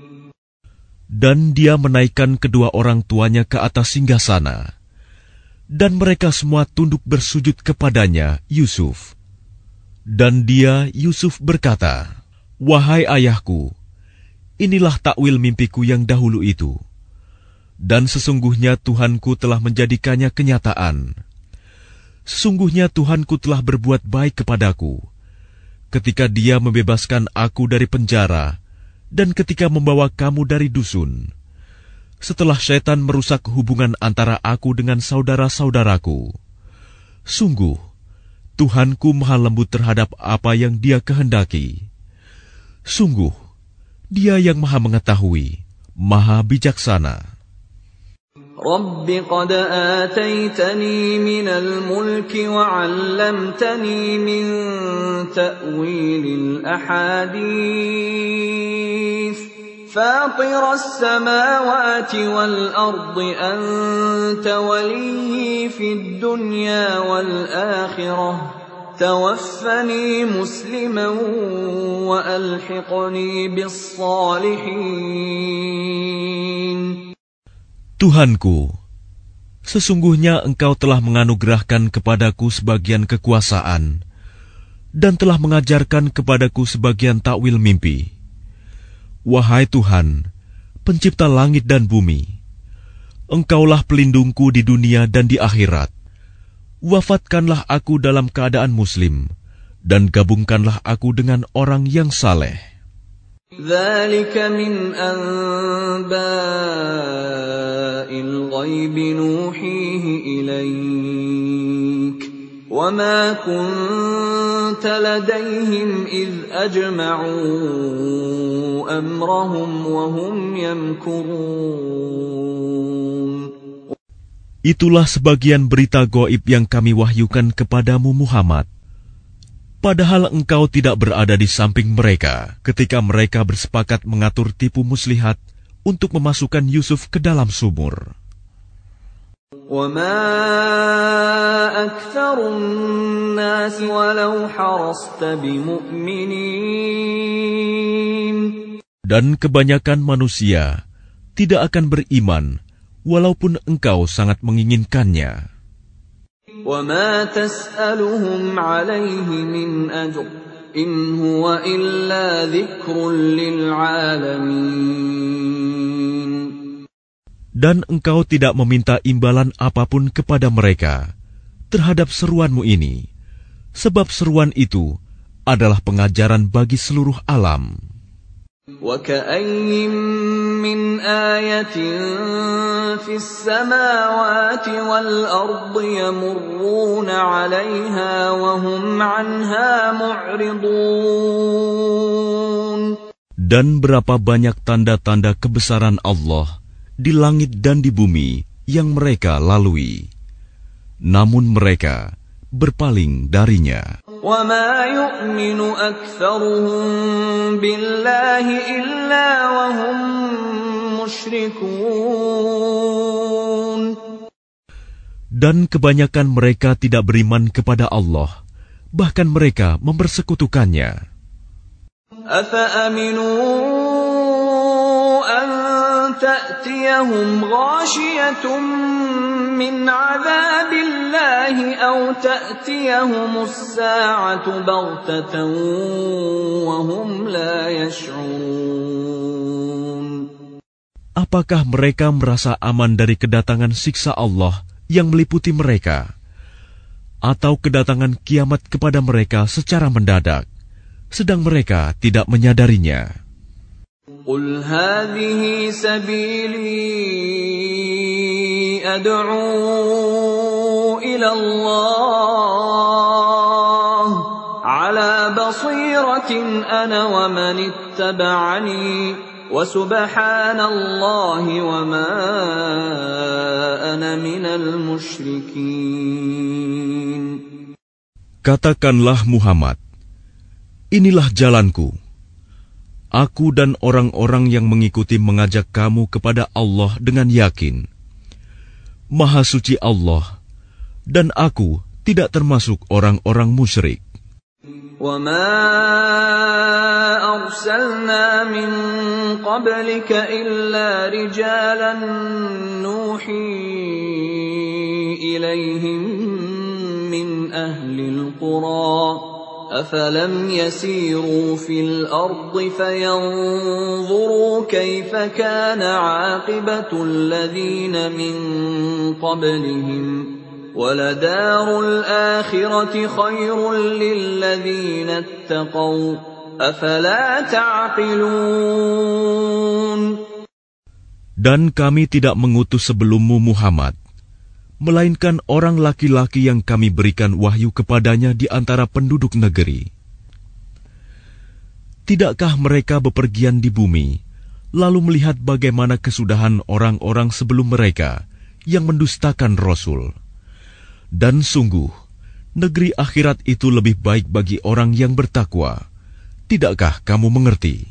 Dan dia menaikkan kedua orang tuanya ke atas singgasana. Dan mereka semua tunduk bersujud kepadanya, Yusuf. Dan dia, Yusuf berkata, Wahai ayahku, inilah takwil mimpiku yang dahulu itu. Dan sesungguhnya Tuhanku telah menjadikannya kenyataan. Sesungguhnya Tuhanku telah berbuat baik kepadaku, ketika dia membebaskan aku dari penjara, dan ketika membawa kamu dari dusun, setelah syaitan merusak hubungan antara aku dengan saudara-saudaraku, sungguh Tuhanku maha lembut terhadap apa yang dia kehendaki. Sungguh, dia yang maha mengetahui, maha bijaksana. رب قد آتيتني من الملك وعلمتني من تأويل الأحاديث فاطر السماوات والأرض أنت ولي في الدنيا والآخرة توفني مسلما وألحقني بالصالحين Tuhanku, sesungguhnya Engkau telah menganugerahkan kepadaku sebagian kekuasaan dan telah mengajarkan kepadaku sebagian takwil mimpi. Wahai Tuhan, pencipta langit dan bumi, Engkaulah pelindungku di dunia dan di akhirat. Wafatkanlah aku dalam keadaan muslim, dan gabungkanlah aku dengan orang yang saleh. ذلك من أنباء الغيب نوحيه إليك وما كنت لديهم إذ أجمعوا أمرهم وهم يمكرون Itulah sebagian berita goib yang kami wahyukan kepadamu Muhammad. Padahal engkau tidak berada di samping mereka ketika mereka bersepakat mengatur tipu muslihat untuk memasukkan Yusuf ke dalam sumur. Dan kebanyakan manusia tidak akan beriman walaupun engkau sangat menginginkannya. وما تسألهم عليه من أجر إن هو إلا ذكر للعالمين Dan engkau tidak meminta imbalan apapun kepada mereka terhadap seruanmu ini, sebab seruan itu adalah pengajaran bagi seluruh alam. وكأي من آية في السماوات والأرض يمرون عليها وهم عنها معرضون Dan berapa banyak tanda-tanda kebesaran Allah di langit dan di bumi yang mereka lalui. Namun mereka berpaling darinya. وما يؤمن أكثرهم بالله إلا وهم مشركون Dan kebanyakan mereka tidak beriman kepada Allah, bahkan mereka mempersekutukannya. أفأمنوا أن تأتيهم غاشية من عذاب الله أو تأتيهم الساعة بغتة وهم لا يشعرون Apakah mereka merasa aman dari kedatangan siksa Allah yang meliputi mereka? Atau kedatangan kiamat kepada mereka secara mendadak, sedang mereka tidak menyadarinya? قل هذه سبيلي أدعو إلى الله أنا ومن اتبعني وسبحان الله وما أنا من المشركين Katakanlah Muhammad, inilah jalanku. Aku dan orang-orang yang mengikuti mengajak kamu kepada Allah dengan yakin. Maha suci Allah, dan aku tidak termasuk orang-orang musyrik. وما أرسلنا من قبلك إلا رجالا نوحي إليهم من أهل القرى أفلم يسيروا في الأرض فينظروا كيف كان عاقبة الذين من قبلهم ۖ ولدار الآخرة خير للذين اتقوا أفلا تعقلون Dan kami tidak mengutus sebelummu Muhammad, melainkan orang laki-laki yang kami berikan wahyu kepadanya di antara penduduk negeri. Tidakkah mereka bepergian di bumi, lalu melihat bagaimana kesudahan orang-orang sebelum mereka yang mendustakan Rasul? Dan sungguh, negeri akhirat itu lebih baik bagi orang yang bertakwa. Tidakkah kamu mengerti?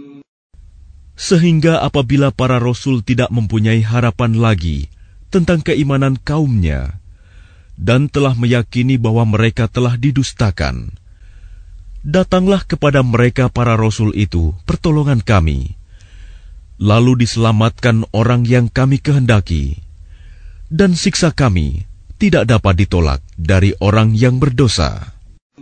Sehingga apabila para rasul tidak mempunyai harapan lagi tentang keimanan kaumnya dan telah meyakini bahwa mereka telah didustakan, datanglah kepada mereka para rasul itu pertolongan kami, lalu diselamatkan orang yang kami kehendaki, dan siksa kami tidak dapat ditolak dari orang yang berdosa.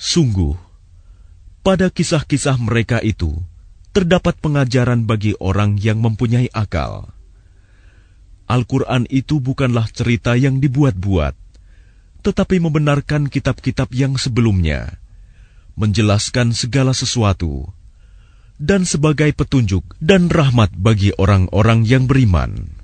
Sungguh, pada kisah-kisah mereka itu terdapat pengajaran bagi orang yang mempunyai akal. Al-Quran itu bukanlah cerita yang dibuat-buat, tetapi membenarkan kitab-kitab yang sebelumnya, menjelaskan segala sesuatu, dan sebagai petunjuk dan rahmat bagi orang-orang yang beriman.